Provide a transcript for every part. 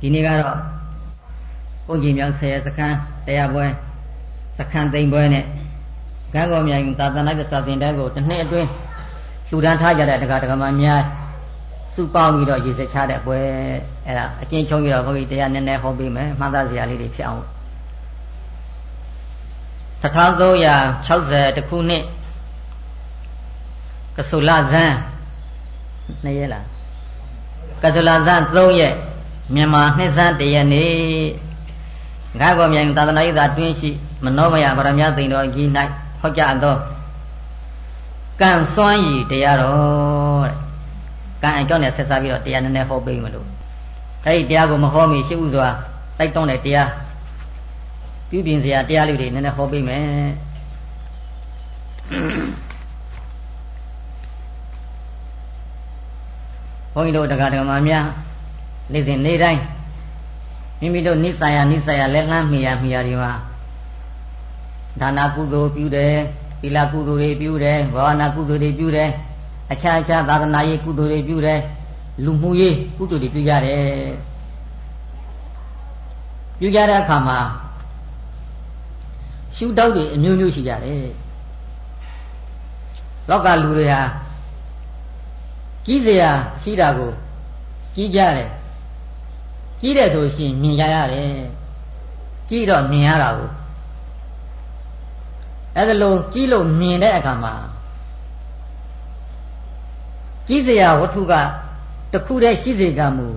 ဒီနေ့ကတော့ဘုန်းကြီးမြောင်ဆယ်စခန်းတရားပွဲစခန်းသိမ့်ပွဲနဲ့ကံကောမြိုင်သာသနာ့စာသင်တဲကိုတစ်နှစ်အတွင်းလှူဒန်းထားကြတဲ့တရားတော်မှများစုပေါင်းပြီးတော့ရေစက်ချတဲ့ပွဲအဲ့ဒါအကျဉ်းချုံးပြီးတော့ဘုန်းကြီးတရားနည်းနည်းဟောပေးမယ်မှန်သားစရာလေးတွေဖြစ်အောင်1360ခုနှစ်ကဆုလဇန်နှစ်ရက်လားကဆုလဇန်3ရက် မြန်မာနှစ်ဇန်တရက်နေ့ငါကောမြိုင်သာသနာ့ရေးသာတွင်းရှိမနောမယဗရမယသိန်တော်ကြီး၌ဟောကြားသောကံစွမ်းရည်တရားတော်တဲ့ကံအကြောင်းနဲ့ဆက်စားပြီးတော့တရားနည်းနည်းဟောပေးမလို့အဲဒီတရားကိုမဟောမီရှိဥစွာတိုက်တွန်းတဲ့တရားပြုပြင်စရာတရားလေးတွေနည်းနည်းဟောပေးမယ်ဘုန်းကြီးတို့တရားဓမ္မများ နေ့စဉ်နေ့တိုင်းမိမိတို့နိစ္စယနိစ္စယလက်လန်းမိယာမိယာတွေမှာဒါနာကုသိုလ်ပြုတယ်သီလကုသိုလ်တွေပြုတယ်ဘာဝနာကုသိုလ်တွေပြုတယ်အခြားအခြားသာသနာရေးကုသိုလ်တွေပြုတယ်လူမှုရေးကုသိုလ်တွေပြုကြတယ်ပြုကြတဲ့အခါမှာရှုတောက်တွေအမျိုးမျိုးရှိကြတယ်လောကလူတွေဟာကြီးစရာရှိတာကိုကြီးကြတယ် ကြီးတယ်ဆိုရှင်မြင်ကြရတယ်ကြီးတော့မြင်ရတာကိုအဲ့ဒါလို့ကြီးလို့မြင်တဲ့အခါမှာကြီးစရာဝတ္ထုကတခုတည်းရှိစေကမူ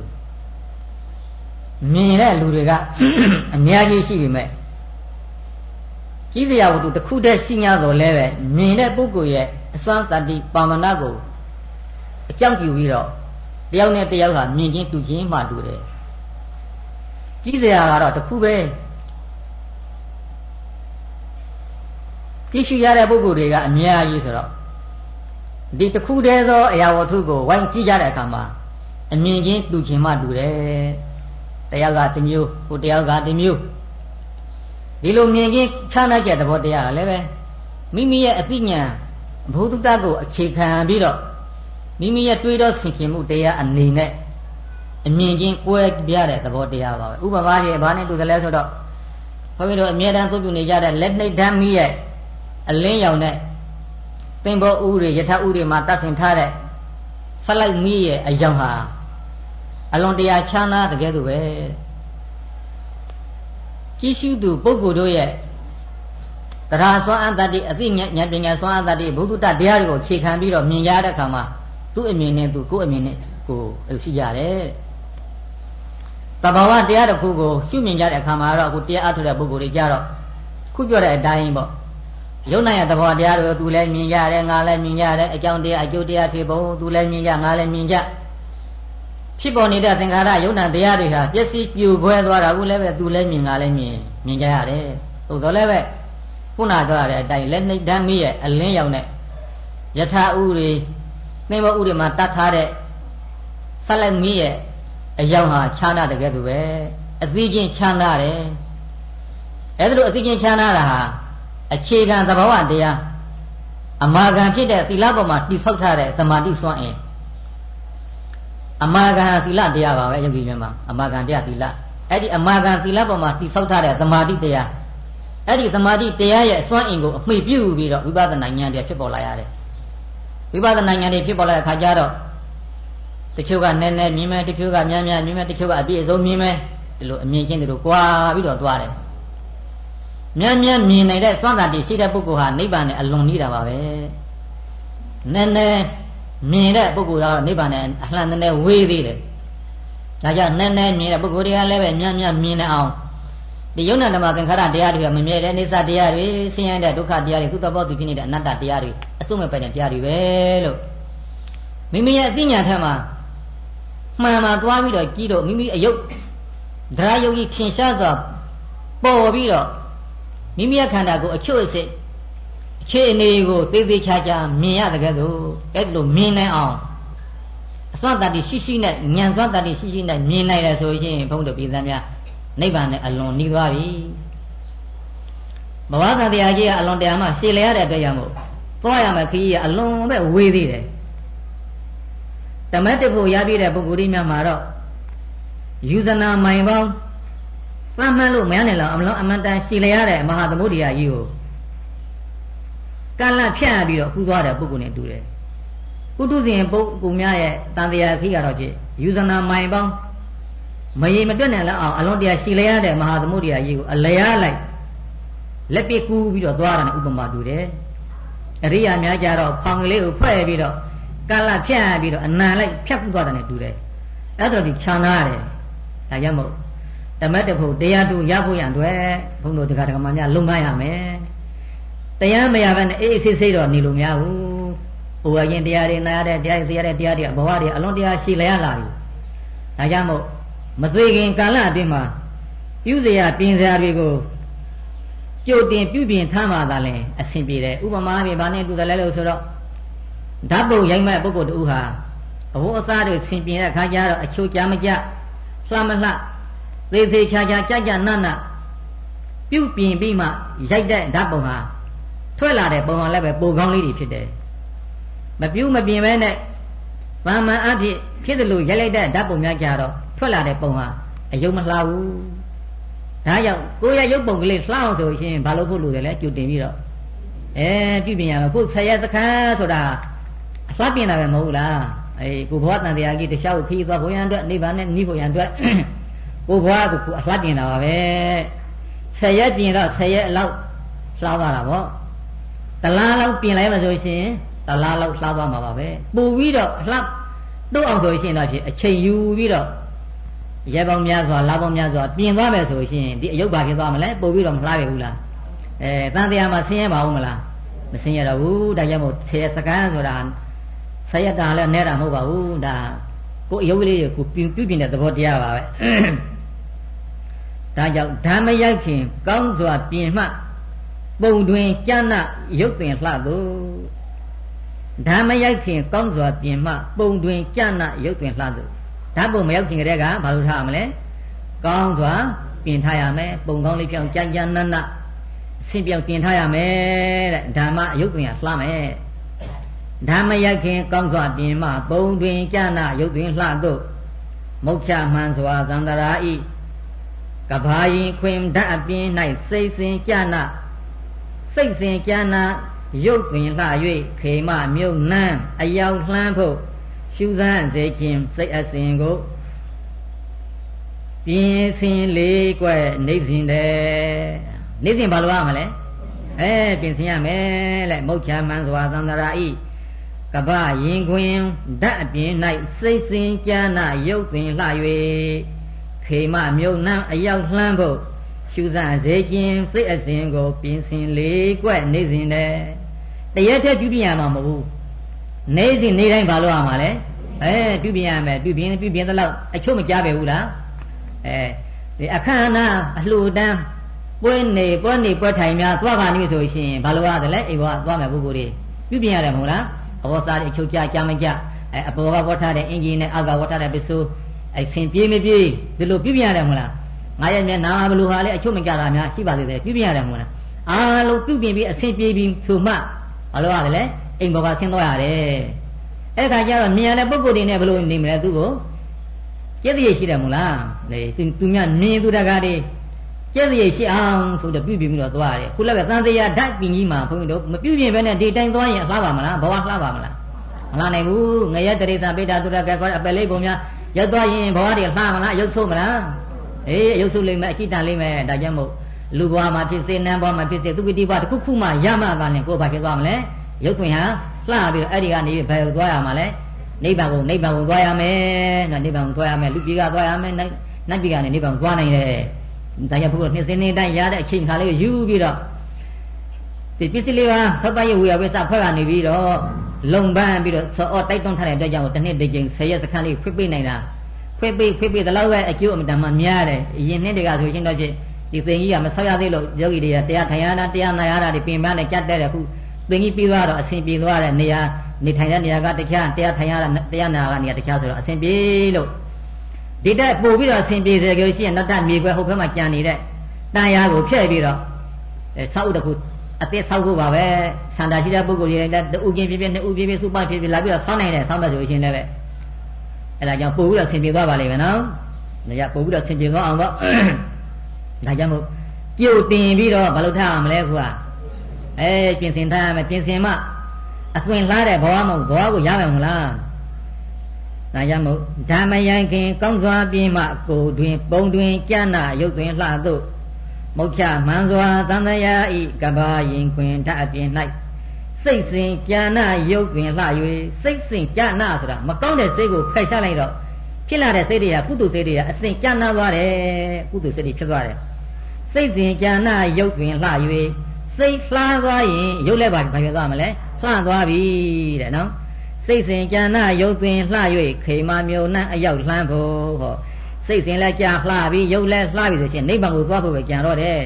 မြင်တဲ့လူတွေကအများကြီးရှိပြီမဲ့ကြီးစရာဝတ္ထုတခုတည်းရှိ냐တော့လဲပဲမြင်တဲ့ပုဂ္ဂိုလ်ရဲ့အစွမ်းတတ္တိပါမဏကိုအကြောင်းပြုပြီးတော့တယောက်နဲ့တယောက်ဟာမြင်ချင်းတူချင်းမှတူတယ် ကြီးစရာကတော့တခုပဲကြည့်ရှုရတဲ့ပုဂ္ဂိုလ်တွေကအများကြီးဆိုတော့ဒီတခုတည်းသောအရာဝတ္ထုကိုဝိုင်းကြည့်ကြတဲ့အခါမှာအမြင်ချင်းတူချင်းမှတူတယ်တယောက်ကတမျိုးဟိုတယောက်ကတမျိုးဒီလိုမြင်ချင်းခြားနာကြတဲ့ဘောတရားကလည်းပဲမိမိရဲ့အသိဉာဏ်ဘုဒ္ဓတကိုအခြေခံပြီးတော့မိမိရဲ့တွေးတော့ဆင်ခြင်မှုတရားအနေနဲ့ အမြင်ချင်းကွဲပြားတဲ့သဘောတရားပါပဲဥပမာကြီးဘာနဲ့တူသလဲဆိုတော့ဘုန်းကြီးတို့အမြဲတမ်းသုတ်ပြုနေကြတဲ့လက်နှိပ်ဓာတ်မိရဲ့အလင်းရောင်တဲ့သင်္ဘောဥတွေယထဥတွေမှာတတ်ဆင်ထားတဲ့ဖလိုက်မိရဲ့အယောင်ဟာအလွန်တရာချမ်းသာတကယ်သူပဲကြီးရှိသူပုဂ္ဂိုလ်တို့ရဲ့တရားစွမ်းအတ္တတိအသိဉာဏ်ပညာစွမ်းအတ္တတိဘုဒ္ဓတတရားတွေကိုခြေခံပြီးတော့မြင်ရတဲ့အခါမှာသူ့အမြင်နဲ့သူကိုယ့်အမြင်နဲ့ကိုယ်ရှိကြတယ် တဘာဝတရားတစ်ခုကိုရှုမြင်ကြတဲ့အခါမှာတော့အခုတရားအထုတဲ့ပုဂ္ဂိုလ်တွေကြတော့ခုပြောတဲ့အတိုင်းပေါ့ယုံနိုင်ရသဘောတရားတွေသူလည်းမြင်ကြတယ်ငါလည်းမြင်ကြတယ်အကြောင်းတရားအကျိုးတရားဖြစ်ပုံသူလည်းမြင်ကြငါလည်းမြင်ကြဖြစ်ပေါ်နေတဲ့သင်္ခါရယုံနာတရားတွေဟာပျက်စီးပြိုခွဲသွားတာကိုလည်းပဲသူလည်းမြင်ငါလည်းမြင်မြင်ကြရတယ်သို့တော်လည်းပဲခုနပြောရတဲ့အတိုင်းလက်နှိပ်ဓာတ်မိရဲ့အလင်းရောက်တဲ့ယထာဥတွေသင်္ဘောဥတွေမှာတတ်ထားတဲ့ဆက်လက်မိရဲ့ အယောင်ဟာချမ်းသာတကယ်သူပဲအသိချင်းချမ်းသာတယ်အဲ့ဒါလိုအသိချင်းချမ်းသာတာဟာအခြေခံသဘာဝတရားအမာခံဖြစ်တဲ့သီလပေါ်မှာတိဆောက်ထားတဲ့သမာဓိစွမ်းအင်အမာခံသီလတရားပါပဲယုံကြည်မြတ်မှာအမာခံတရားသီလအဲ့ဒီအမာခံသီလပေါ်မှာတိဆောက်ထားတဲ့သမာဓိတရားအဲ့ဒီသမာဓိတရားရဲ့အစွမ်းအင်ကိုအမှီပြုပြီးတော့ဝိပဿနာဉာဏ်တရားဖြစ်ပေါ်လာရတယ်ဝိပဿနာဉာဏ်တွေဖြစ်ပေါ်လာတဲ့အခါကျတော့ တချို့ကနည်းနည်းမြင်မယ်တချို့ကများများမြင်မယ်တချို့ကအပြည့်အစုံမြင်မယ်ဒီလိုအမြင်ချင်းတို့ကွာပြီးတော့သွားတယ်မြန်မြန်မြင်နိုင်တဲ့စွမ်းသာတည်ရှိတဲ့ပုဂ္ဂိုလ်ဟာနိဗ္ဗာန်နဲ့အလွန်နေတာပါပဲနည်းနည်းမြင်တဲ့ပုဂ္ဂိုလ်ကတော့နိဗ္ဗာန်နဲ့အလှမ်းနည်းနည်းဝေးသေးတယ်ဒါကြောင့်နည်းနည်းမြင်တဲ့ပုဂ္ဂိုလ်တွေကလည်းပဲမြန်မြန်မြင်နေအောင်ဒီယုံနာဓမ္မသင်္ခါရတရားတွေကမမြဲတဲ့အိသတရားတွေဆင်းရဲတဲ့ဒုက္ခတရားတွေကုသဘောသူဖြစ်နေတဲ့အနတ္တတရားတွေအစုံမဲ့ပဲတဲ့တရားတွေပဲလို့မိမိရဲ့အသိဉာဏ်ထက်မှာ မှန်မှန်သွားပြီးတော့ကြည့်တော့မိမိအယုတ်ဒရာယုတ်ကြီးထင်ရှားစွာပေါ်ပြီးတော့မိမိရဲ့ခန္ဓာကိုအချွတ်အစစ်အခြေအနေကိုသေးသေးချာချာမြင်ရတဲ့ကဲ့သို့အဲ့လိုမြင်နိုင်အောင်အစွမ်းတတ္တိရှိရှိနဲ့ဉာဏ်စွမ်းတတ္တိရှိရှိနဲ့မြင်နိုင်တယ်ဆိုရင်ဘုန်းတော်ပြည်သားများနိဗ္ဗာန်နဲ့အလွန်နှီးသွားပြီဘဝတန်တရားကြီးကအလွန်တရားမှရှည်လျရတဲ့အတွက်ရမို့သွားရမယ်ခကြီးကအလွန်ပဲဝေးသေးတယ် တမတ်တဖို့ရပြည့်တဲ့ပုဂ္ဂိုလ်ကြီးများမှာတော့ယူဇနာမိုင်ပေါင်းသတ်မှတ်လို့မရနိုင်လောက်အမလုံးအမတန်ရှည်လျရတဲ့မဟာသမုဒ္ဒရာကြီးကိုကန့်လန့်ဖြတ်ပြီးတော့ကူးသွားတဲ့ပုဂ္ဂိုလ်နဲ့တူတယ်ကုတုဇဉ်ပုဂ္ဂိုလ်များရဲ့တန်တရားခိကတော့ဖြစ်ယူဇနာမိုင်ပေါင်းမရေမတွက်နိုင်လောက်အောင်အလုံးတရားရှည်လျရတဲ့မဟာသမုဒ္ဒရာကြီးကိုအလျားလိုက်လက်ပစ်ကူးပြီးတော့သွားတာနဲ့ဥပမာတူတယ်အရိယာများကြတော့ဖောင်ကလေးကိုဖွဲ့ပြီးတော့ ကန့်လန့်ဖြတ်ပြီးတော့အနံလိုက်ဖြတ်ကူးသွားတယ်နဲ့တူတယ်အဲ့တော့ဒီခြံနာရတယ်ဒါကြောင့်မို့ဓမ္မတဖို့တရားတူရဖို့ရန်အတွက်ဘုန်းတော်တရားဓမ္မများလုံမရမယ်တရားမရဘဲနဲ့အေးအေးဆေးဆေးတော့နေလို့မရဘူးဟိုအရင်တရားတွေနားရတဲ့တရားတွေတရားတွေတရားတွေဘဝတွေအလွန်တရားရှိလျက်လာပြီဒါကြောင့်မို့မသွေခင်ကာလအတွင်းမှာပြုစရာပြင်စရာတွေကိုကြိုတင်ပြုပြင်ထားမှသာလဲအဆင်ပြေတယ်ဥပမာပြဘာနဲ့တူတယ်လဲလို့ဆိုတော့ ဓာတ်ပုံရိုက်မဲ့ပုဂ္ဂိုလ်တူဟာအဝတ်အစားတွေဆင်ပြင်တဲ့အခါကျတော့အချိုးကြမကြလှမလှသေးသေးချာချာကြကြနတ်နတ်ပြုတ်ပြင်ပြီးမှရိုက်တဲ့ဓာတ်ပုံဟာထွက်လာတဲ့ပုံဟာလည်းပဲပိုကောင်းလေးတွေဖြစ်တယ်မပြုတ်မပြင်ပဲနဲ့ဗာမန်အဖြစ်ဖြစ်တယ်လို့ရိုက်လိုက်တဲ့ဓာတ်ပုံများကြတော့ထွက်လာတဲ့ပုံဟာအယုံမလှဘူးဒါကြောင့်ကိုရရုပ်ပုံကလေးလှအောင်ဆိုရှင်ဘာလို့ဖို့လို့လဲကြိုတင်ပြီးတော့အဲပြုပြင်ရမယ်ကိုဆယ်ရက်စခန်းဆိုတာအ လှပြင်တာပဲမဟုတ်လားအေးကိုဘဝတန်တရားကြီးတခြားကိုခီးသွားဖို့ရန်အတွက်နိဗ္ဗာန်နဲ့နိဗ္ဗာန်အတွက်ကိုဘွားကိုကိုအလှပြင်တာပါပဲဆယ်ရက်ပြင်တော့ဆယ်ရက်အလောက်လှောက်သွားတာပေါ့တလားလောက်ပြင်လိုက်မှဆိုရှင်တလားလောက်လှောက်သွားမှာပါပဲပူပြီးတော့အလှတို့အောင်ဆိုရှင်တော့ဖြစ်အချိန်ယူပြီးတော့ရဲပေါင်းများစွာလာပေါင်းများစွာပြင်သွားမယ်ဆိုရှင်ဒီအယုတ်ဘာဖြစ်သွားမလဲပို့ပြီးတော့မလှရဘူးလားအဲတန်တရားမှာဆင်းရဲပါဦးမလားမဆင်းရဲတော့ဘူးဒါကြောင့်မို့ဆယ်စကန်ဆိုတာ ဆယ်ရက်တာလည်းနဲတာမဟုတ်ပါဘူးဒါကိုအယုတ်ကလေးကိုပြုပြင်တဲ့သဘောတရားပါပဲဒါကြောင့်ဓမ္မရိုက်ခင်ကောင်းစွာပြင်မှပုံတွင်ကျမ်းနာရုပ်ပင်လှသို့ဓမ္မရိုက်ခင်ကောင်းစွာပြင်မှပုံတွင်ကျမ်းနာရုပ်ပင်လှသို့ဓာတ်ပုံမရောက်ခင်ကတည်းကဘာလို့ထားရမလဲကောင်းစွာပြင်ထားရမယ်ပုံကောင်းလေးပြောင်းကြမ်းကြမ်းနတ်နတ်ဆင်ပြောင်းပြင်ထားရမယ်တဲ့ဓမ္မရုပ်ပင်ကလှမယ် ဓမ္မရိုက်ခင် ကောင်းစွာပြင်မှပုံတွင်ကျမ်းနာရုပ်ပင်လှသို့မုတ်ချမှန်စွာသန္တရာဤကဘာရင်ခွင်ဓာတ်အပြင်၌စိတ်စဉ်ကြနာစိတ်စဉ်ကြနာရုပ်ပင်လှ၍ခေမမြုပ်နှမ်းအယောင်လှမ်းဖို့ရှုစမ်းစေခြင်းစိတ်အစဉ်ကိုပြင်းစင်လေးကွယ်နေစဉ်တဲ့နေစဉ်ဘာလို့ရမလဲအဲပြင်ဆင်ရမယ်လေမုတ်ချမှန်စွာသန္တရာဤ ကပရင်ခွင်ဓာတ်အပြင်၌စိတ်စဉ်ကြနာရုပ်ပင်လှ၍ခေမမြုံနှံအရောက်လှမ်းဖို့ရှုစစေခြင်းစိတ်အစဉ်ကိုပြင်ဆင်လေးကွက်နေစဉ်နဲ့တရက်တည်းပြုပြင်ရမှာမဟုတ်ဘူးနေစဉ်နေတိုင်းဘာလို့ရမှာလဲအဲပြုပြင်ရမယ်ပြုပြင်ပြုပြင်တဲ့လောက်အချို့မကြားပဲဘူးလားအဲဒီအခမ်းအနားအလှူဒန်းပွဲနေပွဲနေပွဲထိုင်များသွားပါနေဆိုရှင်ဘာလို့ရတယ်လဲအိမ်ဘောကသွားမယ်ပုဂ္ဂိုလ်တွေပြုပြင်ရတယ်မဟုတ်လား အဘောစားတွေအချို့ကြကြမကြအဲအပေါ်ကဝတ်ထားတဲ့အင်ဂျင်နဲ့အောက်ကဝတ်ထားတဲ့ပစ္စည်းအဲ့ဆင်ပြေးမပြေးဒီလိုပြုပြင်ရတယ်မဟုတ်လားငါရဲ့မျက်နာဘလို့ဟာလဲအချုပ်မကြတာများရှိပါသေးတယ်ပြုပြင်ရတယ်မဟုတ်လားအားလုံးပြုပြင်ပြီးအဆင်ပြေးပြီးဆိုမှဘာလို့ရတယ်လဲအိမ်ဘောကဆင်းသွားရတယ်အဲ့ခါကျတော့မြင်ရတဲ့ပုံကိုယ်တွေနဲ့ဘလို့နေမလဲသူ့ကိုကျက်တည်းရှိတယ်မဟုတ်လားလေသူသူများမြင်သူတကားတွေ ကျက်တည်းရှိအောင်ဆိုတော့ပြုပြင်ပြီးတော့သွားတယ်ခုလည်းပဲသံတရားဓာတ်ပင်ကြီးမှာဘုန်းကြီးတို့မပြုပြင်ဘဲနဲ့ဒီတိုင်းသွားရင်လှပါမလားဘဝလှပါမလားမလှနိုင်ဘူးငရဲတရိသပိဋကသူရကဲခေါ်အပယ်လေးပုံများရောက်သွားရင်ဘဝတွေလှမလားရုပ်ဆိုးမလားအေးရုပ်ဆိုးလိမ့်မယ်အချိတန်လိမ့်မယ်ဒါကြောင့်မို့လူဘဝမှာဖြစ်စေနန်းဘဝမှာဖြစ်စေသူပိတိဘဝတစ်ခုခုမှရမှသာလင်ကိုယ်ဘာဖြစ်သွားမလဲရုပ်တွင်ဟာလှပြီးတော့အဲ့ဒီကနေဘယ်ကိုသွားရမှာလဲနိဗ္ဗာန်ကိုနိဗ္ဗာန်ကိုသွားရမယ်နော်နိဗ္ဗာန်ကိုသွားရမယ်လူပြည်ကသွားရမယ်နတ်ပြည်ကနေနိဗ္ဗာန်သွားနိုင်တယ် ဒါကြောင့်ဘုရားနှစ်စင်းနေတိုင်းရတဲ့အချိန်ခါလေးကိုယူပြီးတော့ဒီပစ္စည်းလေးပါသတ်တရဝေယဝိသဖွဲ့ကနေပြီးတော့လုံပန်းပြီးတော့စောတိုက်တွန်းထားတဲ့အတွက်ကြောင့်တစ်နှစ်တစ်ကြိမ်ဆယ်ရက်စခန်းလေးဖွင့်ပေးနိုင်တာဖွင့်ပေးဖွင့်ပေးတဲ့လောက်ပဲအကျိုးအမတန်မှများတယ်အရင်နှစ်တည်းကဆိုရှင်တော့ချင်းဒီသင်ကြီးကမဆောက်ရသေးလို့ယောဂီတွေကတရားထိုင်ရတာတရားနာရတာဒီပင်ပန်းနဲ့ကြက်တဲ့ခုသင်ကြီးပြီးသွားတော့အဆင်ပြေသွားတဲ့နေရာနေထိုင်တဲ့နေရာကတခြားတရားထိုင်ရတာတရားနာကနေရာတခြားဆိုတော့အဆင်ပြေလို့ ဒီတက်ပို့ပြီးတော့အဆင်ပြေစေကြလို့ရှိရင်နောက်တမြေခွဲဟုတ်ဘက်မှာကြံနေတဲ့တန်ရာကိုဖျက်ပြီးတော့အဲဆောက်တခုအသက်ဆောက်ဖို့ပါပဲဆန္ဒရှိတဲ့ပုဂ္ဂိုလ်တွေလည်းတူကင်းပြပြနှစ်ဦးပြပြစုပဖြစ်ဖြစ်လာပြီးတော့ဆောင်းနိုင်တယ်ဆောင်းမယ်ဆိုရှင်လည်းပဲအဲ့ဒါကြောင့်ပို့ပြီးတော့ဆင်ပြေသွားပါလိမ့်မယ်နော်နေရပို့ပြီးတော့ဆင်ပြေသွားအောင်ပေါ့ဒါကြောင့်မို့ပြုတ်တင်ပြီးတော့ဘာလို့ထားအောင်မလဲခုကအဲပြင်ဆင်ထားရမယ်ပြင်ဆင်မှအသွင်လားတဲ့ဘဝမဟုတ်ဘဝကိုရမယ်မလား ဒါကြောင့်မို့ဓမ္မယံခင်ကောင်းစွာပြင်းမှကိုတွင် ပုံတွင်ကြနာရုပ်တွင်လှသို့မုတ်ချမှန်စွာသံသရာဤကဘာရင်ခွင်ဓာအပြင်၌စိတ်စဉ်ကြာနာရုပ်တွင်လှ၍စိတ်စဉ်ကြာနာဆိုတာမကောင်းတဲ့စိတ်ကိုဖယ်ရှားလိုက်တော့ဖြစ်လာတဲ့စိတ်တွေကကုသိုလ်စိတ်တွေကအစဉ်ကြာနာသွားတယ်ကုသိုလ်စိတ်တွေဖြစ်သွားတယ်စိတ်စဉ်ကြာနာရုပ်တွင်လှ၍စိတ်လှသွားရင်ရုပ်လည်းပါဘာဖြစ်သွားမလဲလှသွားပြီတဲ့နော် စိတ်စဉ်ကြာနာရုပ်တွင်လှ၍ခေမာမြုံနှံအရောက်လှမ်းဖို့ဟောစိတ်စဉ်လည်းကြာလှပြီးရုပ်လည်းလှပြီဆိုရှင်နိဗ္ဗာန်ကိုသွားဖို့ပဲကြံတော့တယ်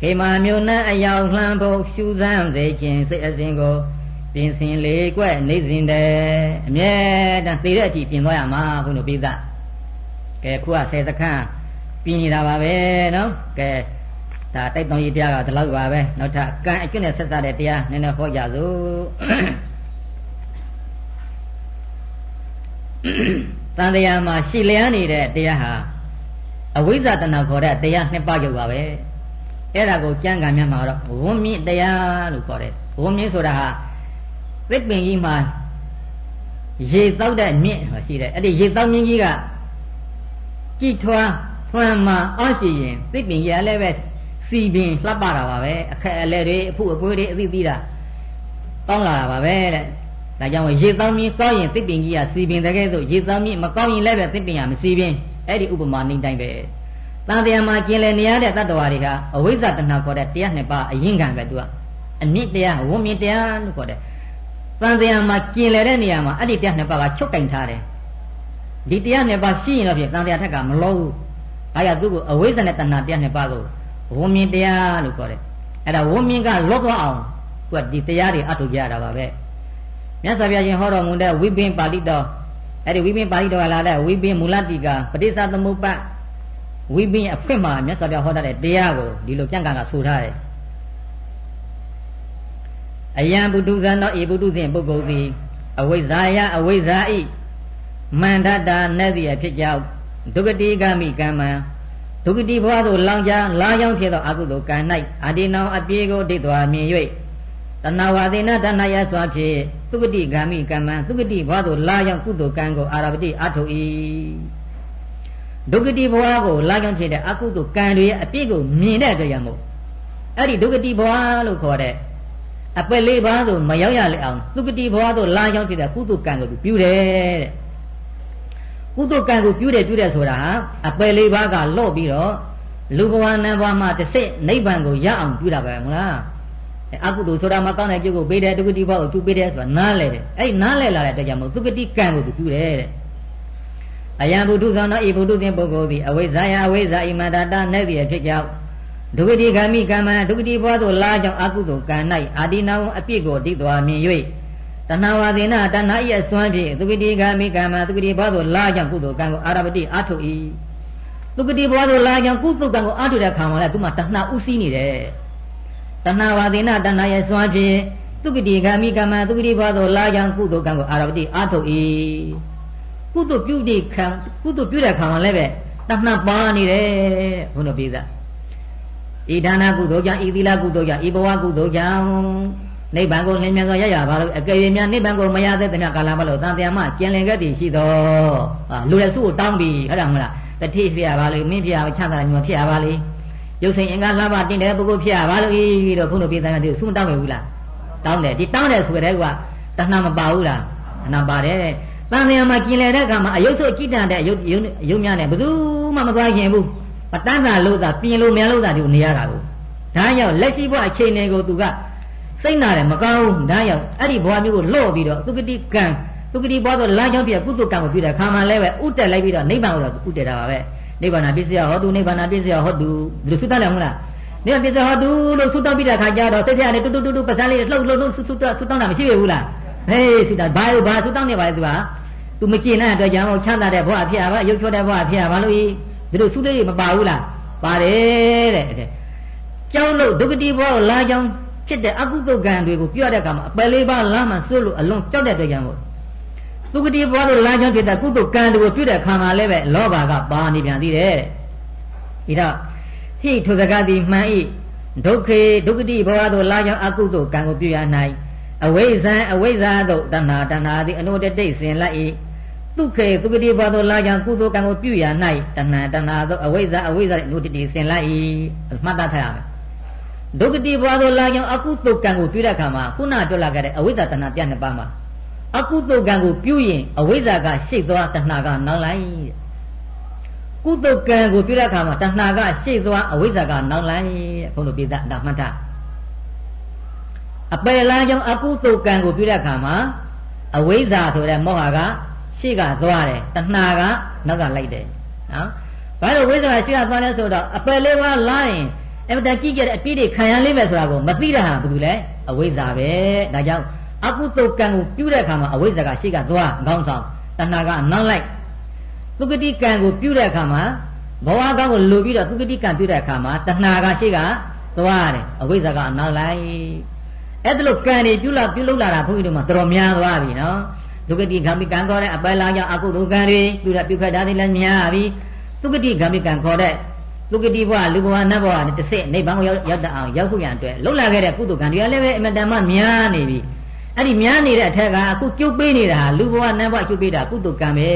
ခေမာမြို့နှံအယောင်လှမ်းဖို့ရှုစမ်းစေခြင်းစိတ်အစဉ်ကိုပြင်ဆင်လေကွက်နေစဉ်တည်းအမြဲတမ်းသိတဲ့အထိပြင်သွားရမှာဘုန်းတော်ပိသကဲခုကဆယ်စခန်းပြင်နေတာပါပဲနော်ကဲဒါတိုက်တော်ကြီးတရားကဒီလောက်ပါပဲနောက်ထပ်ကံအကျွတ်နဲ့ဆက်စားတဲ့တရားနည်းနည်းဟောကြစို့ တန်တရားမှာရှည်လျားနေတဲ့တရားဟာအဝိဇ္ဇတဏခေါ်တဲ့တရားနှစ်ပါးကျုပ်ပါပဲအဲ့ဒါကိုကြံ့ကံမြတ်မှာတော့ဝုံမြင့်တရားလို့ခေါ်တယ်ဝုံမြင့်ဆိုတာဟာသစ်ပင်ကြီးမှာရေတောက်တဲ့မြင့်ရှိတယ်အဲ့ဒီရေတောက်မြင့်ကြီးကကြည်ထွားဖွမ်းမှာအောရှိရင်သစ်ပင်ကြီးလည်းပဲစီပင်လှပတာပါပဲအခက်အလဲတွေအဖို့အပွေးတွေအသိသိတာတောင်းလာတာပါပဲတဲ့ ဒါကြောင့်ရေတောင်းမြင့်ကောင်းရင်သစ်ပင်ကြီးကစီပင်တကယ်ဆိုရေတောင်းမြင့်မကောင်းရင်လည်းပဲသစ်ပင်ကမစီပင်အဲ့ဒီဥပမာနေတိုင်းပဲတန်တရားမှာကျင်လည်နေရတဲ့တတ္တဝါတွေဟာအဝိဇ္ဇတဏခေါ်တဲ့တရားနှစ်ပါးအရင်ကံပဲသူကအမြင့်တရားဝုံမြင့်တရားလို့ခေါ်တယ်တန်တရားမှာကျင်လည်တဲ့နေရာမှာအဲ့ဒီတရားနှစ်ပါးကချုပ်ကင်ထားတယ်ဒီတရားနှစ်ပါးရှိရင်တော့ဖြင့်တန်တရားထက်ကမလို့ဘူးအားရသူ့ကိုအဝိဇ္ဇနဲ့တဏတရားနှစ်ပါးကိုဝုံမြင့်တရားလို့ခေါ်တယ်အဲ့ဒါဝုံမြင့်ကလွတ်သွားအောင်သူကဒီတရားတွေအထုကြရတာပါပဲ မြတ်စွာဘုရားရှင်ဟောတော်မူတဲ့ဝိပင်းပါဠိတော်အဲ့ဒီဝိပင်းပါဠိတော်ကလာတဲ့ဝိပင်းမူလတိကပဋိစ္စသမုပ္ပါဝိပင်းအဖွင့်မှာမြတ်စွာဘုရားဟောတဲ့တရားကိုဒီလိုကြံ့ကန်ကဆိုထားတယ်အယံပုထုဇံသောဤပုထုဇဉ်ပုဂ္ဂိုလ်သည်အဝိဇ္ဇာယအဝိဇ္ဇာဤမန္တတာနဲ့သည်အဖြစ်ကြောင့်ဒုက္ကတိကမိကမ္မံဒုက္ကတိဘဝသို့လောင်ကြလာရောက်ဖြစ်သောအကုသိုလ်ကံ၌အာတိနောင်အပြေကိုဒိဋ္ဌဝါမြင်၍ တဏဝါသေနတဏယစွာဖြင့်သုကတိဂာမိကမ္မံသုကတိဘဝသို့လာရောက်ကုသိုလ်ကံကိုအာရပတိအထု၏ဒုက္ခတိဘဝကိုလာကြောင်းဖြစ်တဲ့အကုသိုလ်ကံတွေရဲ့အပြည့်ကိုမြင်တဲ့အတွက်ရမို့အဲ့ဒီဒုက္ခတိဘဝလို့ခေါ်တဲ့အပယ်လေးပါးဆိုမရောက်ရလေအောင်ဒုက္ခတိဘဝသို့လာကြောင်းဖြစ်တဲ့ကုသိုလ်ကံကိုသူပြုတယ်တဲ့ကုသိုလ်ကံကိုပြုတယ်ပြုတယ်ဆိုတာဟာအပယ်လေးပါးကလော့ပြီးတော့လူဘဝနတ်ဘဝမှာတစ်စိတ်နိဗ္ဗာန်ကိုရအောင်ပြုတာပဲမလား အကုသိုလ်ဆိုတာမကောင်းတဲ့ပြုကိုပေးတယ်ဒုက္ခတိဘဝကိုသူပေးတယ်ဆိုတာနားလဲတယ်အဲ့နားလဲလာတဲ့အတွက်ကြောင့်မို့ဒုက္ခတိကံကိုသူပြုတယ်တဲ့အယံဘုဒ္ဓဆောင်သောဤဘုဒ္ဓသင်ပုဂ္ဂိုလ်သည်အဝိဇ္ဇာယအဝိဇ္ဇာဣမန္တတာနဲ့သည်ဖြစ်ကြောင်းဒုက္ခတိဂာမိကမ္မဒုက္ခတိဘဝသို့လာကြောင်းအကုသိုလ်ကံ၌အာဒီနာဝအပြစ်ကိုတိသွာမြင်၍တဏှဝါသေနတဏှာဤအစွမ်းဖြင့်ဒုက္ခတိဂာမိကမ္မဒုက္ခတိဘဝသို့လာကြောင်းကုသိုလ်ကံကိုအာရပတိအာထု၏ဒုက္ခတိဘဝသို့လာကြောင်းကုသိုလ်ကံကိုအာထုတဲ့ခါမှာလည်းသူမှတဏှာဥစည်းနေတယ် တဏှဝါသေနတဏှာရဲ့စွမ်းဖြင့်ဒုက္ခတိဂာမိကမ္မဒုက္ခတိဘဝသို့လာကြောင်းကုသိုလ်ကံကိုအာရပတိအာထု၏ကုသိုလ်ပြုတဲ့ခံကုသိုလ်ပြုတဲ့ခါမှာလည်းပဲတဏှာပါနေတယ်ဘုန်းတော်ပြေသာဤဒါနကုသိုလ်ကြောင့်ဤသီလကုသိုလ်ကြောင့်ဤဘဝကုသိုလ်ကြောင့်နိဗ္ဗာန်ကိုလင်းမြန်စွာရရပါလို့အကယ်၍များနိဗ္ဗာန်ကိုမရသေးတဲ့ကာလပတ်လို့သံတရားမှကျင်လင်ခဲ့တည်ရှိတော်ဟာလူလည်းစုကိုတောင်းပြီးဟုတ်တယ်မဟုတ်လားတတိဖြစ်ရပါလို့မင်းဖြစ်ရချမ်းသာမျိုးဖြစ်ရပါလေ ရုပ်စိန်အင်္ဂါလှပတင်တဲ့ပုဂ္ဂိုလ်ဖြစ်ရပါလို့ဤတော့ဘုန်းတော်ပြေသာများဒီစုမတောင်းပဲဘူးလားတောင်းတယ်ဒီတောင်းတယ်ဆိုတဲ့ကွာတဏှာမပါဘူးလားတဏှာပါတယ်တန်တရားမှာกินလေတဲ့အခါမှာအယုတ်ဆိုကြည်တန်တဲ့အယုတ်ယုံများနဲ့ဘယ်သူမှမသွားခင်ဘူးပတန်းတာလို့သာပြင်လို့မြန်လို့သာဒီနေရတာကိုဒါရောက်လက်ရှိဘဝအချိန်တွေကိုသူကစိတ်နာတယ်မကောင်းဘူးဒါရောက်အဲ့ဒီဘဝမျိုးကိုလော့ပြီးတော့သူကတိကံသူကတိဘဝဆိုလာကြောင်းပြကုသကံကိုပြုတဲ့ခါမှလည်းပဲဥတက်လိုက်ပြီးတော့နိဗ္ဗာန်ကိုတော့ဥတက်တာပါပဲ နိဗ္ဗာန်ပစ္စယဟောတုနိဗ္ဗာန်ပစ္စယဟောတုဒီလိုသုတ္တလည်းမဟုတ်လားနိဗ္ဗာန်ပစ္စယဟောတုလို့သုတ္တပြီးတဲ့ခါကျတော့စိတ်ထဲကနေတူတူတူတူပစံလေးလှုပ်လှုပ်လှုပ်သုတ္တသုတ္တတာမရှိဘူးလားဟေးသုတ္တဘာလို့ဘာသုတ္တနေပါလဲသူကသူမကျင်တဲ့အတွက်ကြောင့်ချမ်းသာတဲ့ဘဝဖြစ်ရပါရုပ်ချောတဲ့ဘဝဖြစ်ရပါလို့ဤဒီလိုစုလေးမပါဘူးလားပါတယ်တဲ့ကြောင်းလို့ဒုက္ခတိဘဝကိုလာကြောင်းဖြစ်တဲ့အကုသိုလ်ကံတွေကိုပြောတဲ့အခါမှာအပယ်လေးပါးလာမှစွလို့အလွန်ကြောက်တဲ့အတွက်ကြောင့်မို့ သူကတိဘွားတို့လာကြောင်းဖြစ်တဲ့ကုသိုလ်ကံတွေကိုပြုတဲ့ခါမှာလည်းပဲလောဘကပါနေပြန်သေးတယ်တဲ့ဒါဟိထုစကားသည်မှန်၏ဒုက္ခေဒုက္ခတိဘဝသို့လာကြောင်းအကုသိုလ်ကံကိုပြုရ၌အဝိဇ္ဇံအဝိဇ္ဇာသို့တဏှာတဏှာသည်အနုတ္တိတ်စင်လိုက်၏ဒုက္ခေဒုက္ခတိဘဝသို့လာကြောင်းကုသိုလ်ကံကိုပြုရ၌တဏှာတဏှာသို့အဝိဇ္ဇာအဝိဇ္ဇာအနုတ္တိတ်စင်လိုက်၏မှတ်သားထားရမယ်ဒုက္ခတိဘဝသို့လာကြောင်းအကုသိုလ်ကံကိုပြုတဲ့အခါမှာခုနပြောလာခဲ့တဲ့အဝိဇ္ဇာတဏှာပြတ်နှစ်ပါးမှာ အကုသိုလ်ကံကိုပြုရင်အဝိဇ္ဇာကရှိတ်သွားတဏှာကနောက်လိုက်ကုသိုလ်ကံကိုပြုတဲ့အခါမှာတဏှာကရှိတ်သွားအဝိဇ္ဇာကနောက်လိုက်ဘုန်းတော်ပြသဒါမှတ်ထားအပယ်လမ်းကြောင့်အကုသိုလ်ကံကိုပြုတဲ့အခါမှာအဝိဇ္ဇာဆိုတဲ့မောဟကရှေ့ကသွားတယ်တဏှာကနောက်ကလိုက်တယ်နော်ဘာလို့ဝိဇ္ဇာရှေ့ကသွားလဲဆိုတော့အပယ်လေးပါးလာရင်အမတန်ကြည့်ကြတဲ့အပြည့်တွေခံရလိမ့်မယ်ဆိုတာကိုမသိတာဟာဘာလို့လဲအဝိဇ္ဇာပဲဒါကြောင့် အကုသိုလ်ကံကိုပြုတဲ့အခါမှာအဝိဇ္ဇာကရှေ့ကသွားခေါင်းဆောင်တဏှာကနောက်လိုက်သုကတိကံကိုပြုတဲ့အခါမှာဘဝကောင်းကိုလိုပြီးတော့သုကတိကံပြုတဲ့အခါမှာတဏှာကရှေ့ကသွားတယ်အဝိဇ္ဇာကနောက်လိုက်အဲ့ဒါလို့ကံတွေပြုလာပြုလုပ်လာတာဘုန်းကြီးတို့မှာတော်တော်များသွားပြီနော်ဒုက္ကတိဂံမိကံခေါ်တဲ့အပယ်လာကြောင့်အကုသိုလ်ကံတွေပြုတာပြုခတ်တာတွေလည်းများပြီသုကတိဂံမိကံခေါ်တဲ့သုကတိဘဝလူဘဝနတ်ဘဝနဲ့တစ်စစ်နိဗ္ဗာန်ကိုရောက်ရောက်တအောင်ရောက်ဖို့ရန်အတွက်လှုပ်လာခဲ့တဲ့ကုသိုလ်ကံတွေကလည်းပဲအမတန်မှများနေပြီ အဲ့ဒီများနေတဲ့အထက်ကအခုကျုပ်ပေးနေတာဟာလူဘဝနတ်ဘဝကျုပ်ပေးတာကုသိုလ်ကံပဲ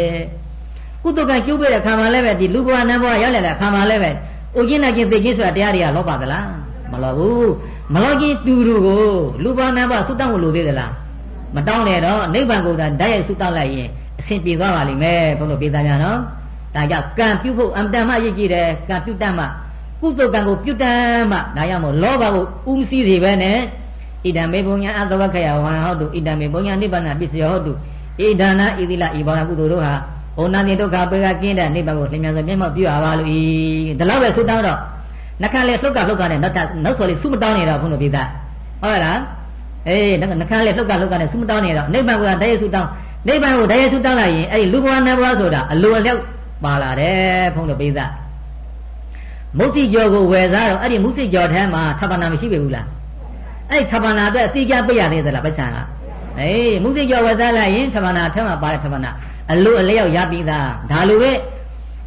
ကုသိုလ်ကံကျုပ်ပေးတဲ့ခါမှလည်းပဲဒီလူဘဝနတ်ဘဝရောက်လာတဲ့ခါမှလည်းပဲအိုကျင်းနာကျင်းသိကျင်းဆိုတာတရားတွေကလောပါသလားမလောဘူးမလောကြီးတူတူကိုလူဘဝနတ်ဘဝသုတောင်းကိုလိုသေးသလားမတောင်းနဲ့တော့နိဗ္ဗာန်ကိုသာဓာတ်ရိုက်သုတောင်းလိုက်ရင်အဆင်ပြေသွားပါလိမ့်မယ်ဘုန်းတော်ပြေးသားများနော်ဒါကြောင့်ကံပြုဖို့အမတန်မှရည်ကြည်တယ်ကံပြုတတ်မှကုသိုလ်ကံကိုပြုတတ်မှဒါကြောင့်မို့လောဘကိုဥမစည်းစီပဲနဲ့ ဣဒံမေဘုံညာအသဝခယဝံဟောတုဣဒံမေဘုံညာနိဗ္ဗာန်ပစ္စယောဟောတုဣဒာနာဣတိလဣဘောနာကုသိုလ်တို့ဟာဘုံနာတိဒုက္ခပေကကင်းတဲ့နိဗ္ဗာန်ကိုလျင်မြန်စွာမျက်မှောက်ပြုရပါလို့ဤဒါတော့ပဲဆုတောင်းတော့နှခမ်းလေးလှုပ်ကလှုပ်ကနဲ့နောက်နောက်ဆိုလေးဆုမတောင်းနေတော့ဘုန်းတော်ပြသားဟုတ်လားအေးနှခမ်းလေးလှုပ်ကလှုပ်ကနဲ့ဆုမတောင်းနေတော့နိဗ္ဗာန်ကိုတည်းရဆုတောင်းနိဗ္ဗာန်ကိုတည်းရဆုတောင်းလိုက်ရင်အဲ့ဒီလူဘဝနတ်ဘဝဆိုတာအလိုအလျောက်ပါလာတယ်ဘုန်းတော်ပြသားမုတ်စီကျော်ကိုဝယ်စားတော့အဲ့ဒီမုတ်စီကျော်ထဲမှာသဗ္ဗနာမရှိပြီဘူးလား အဲ့ခဗနာအတွက်အတိအကျပြရသေးသလားပိုက်ဆံကအေးမုသိကျော်ဝဇ္ဇလိုက်ရင်ခဗနာထဲမှာပါတဲ့ခဗနာအလိုအလျောက်ရပြီးသားဒါလိုပဲ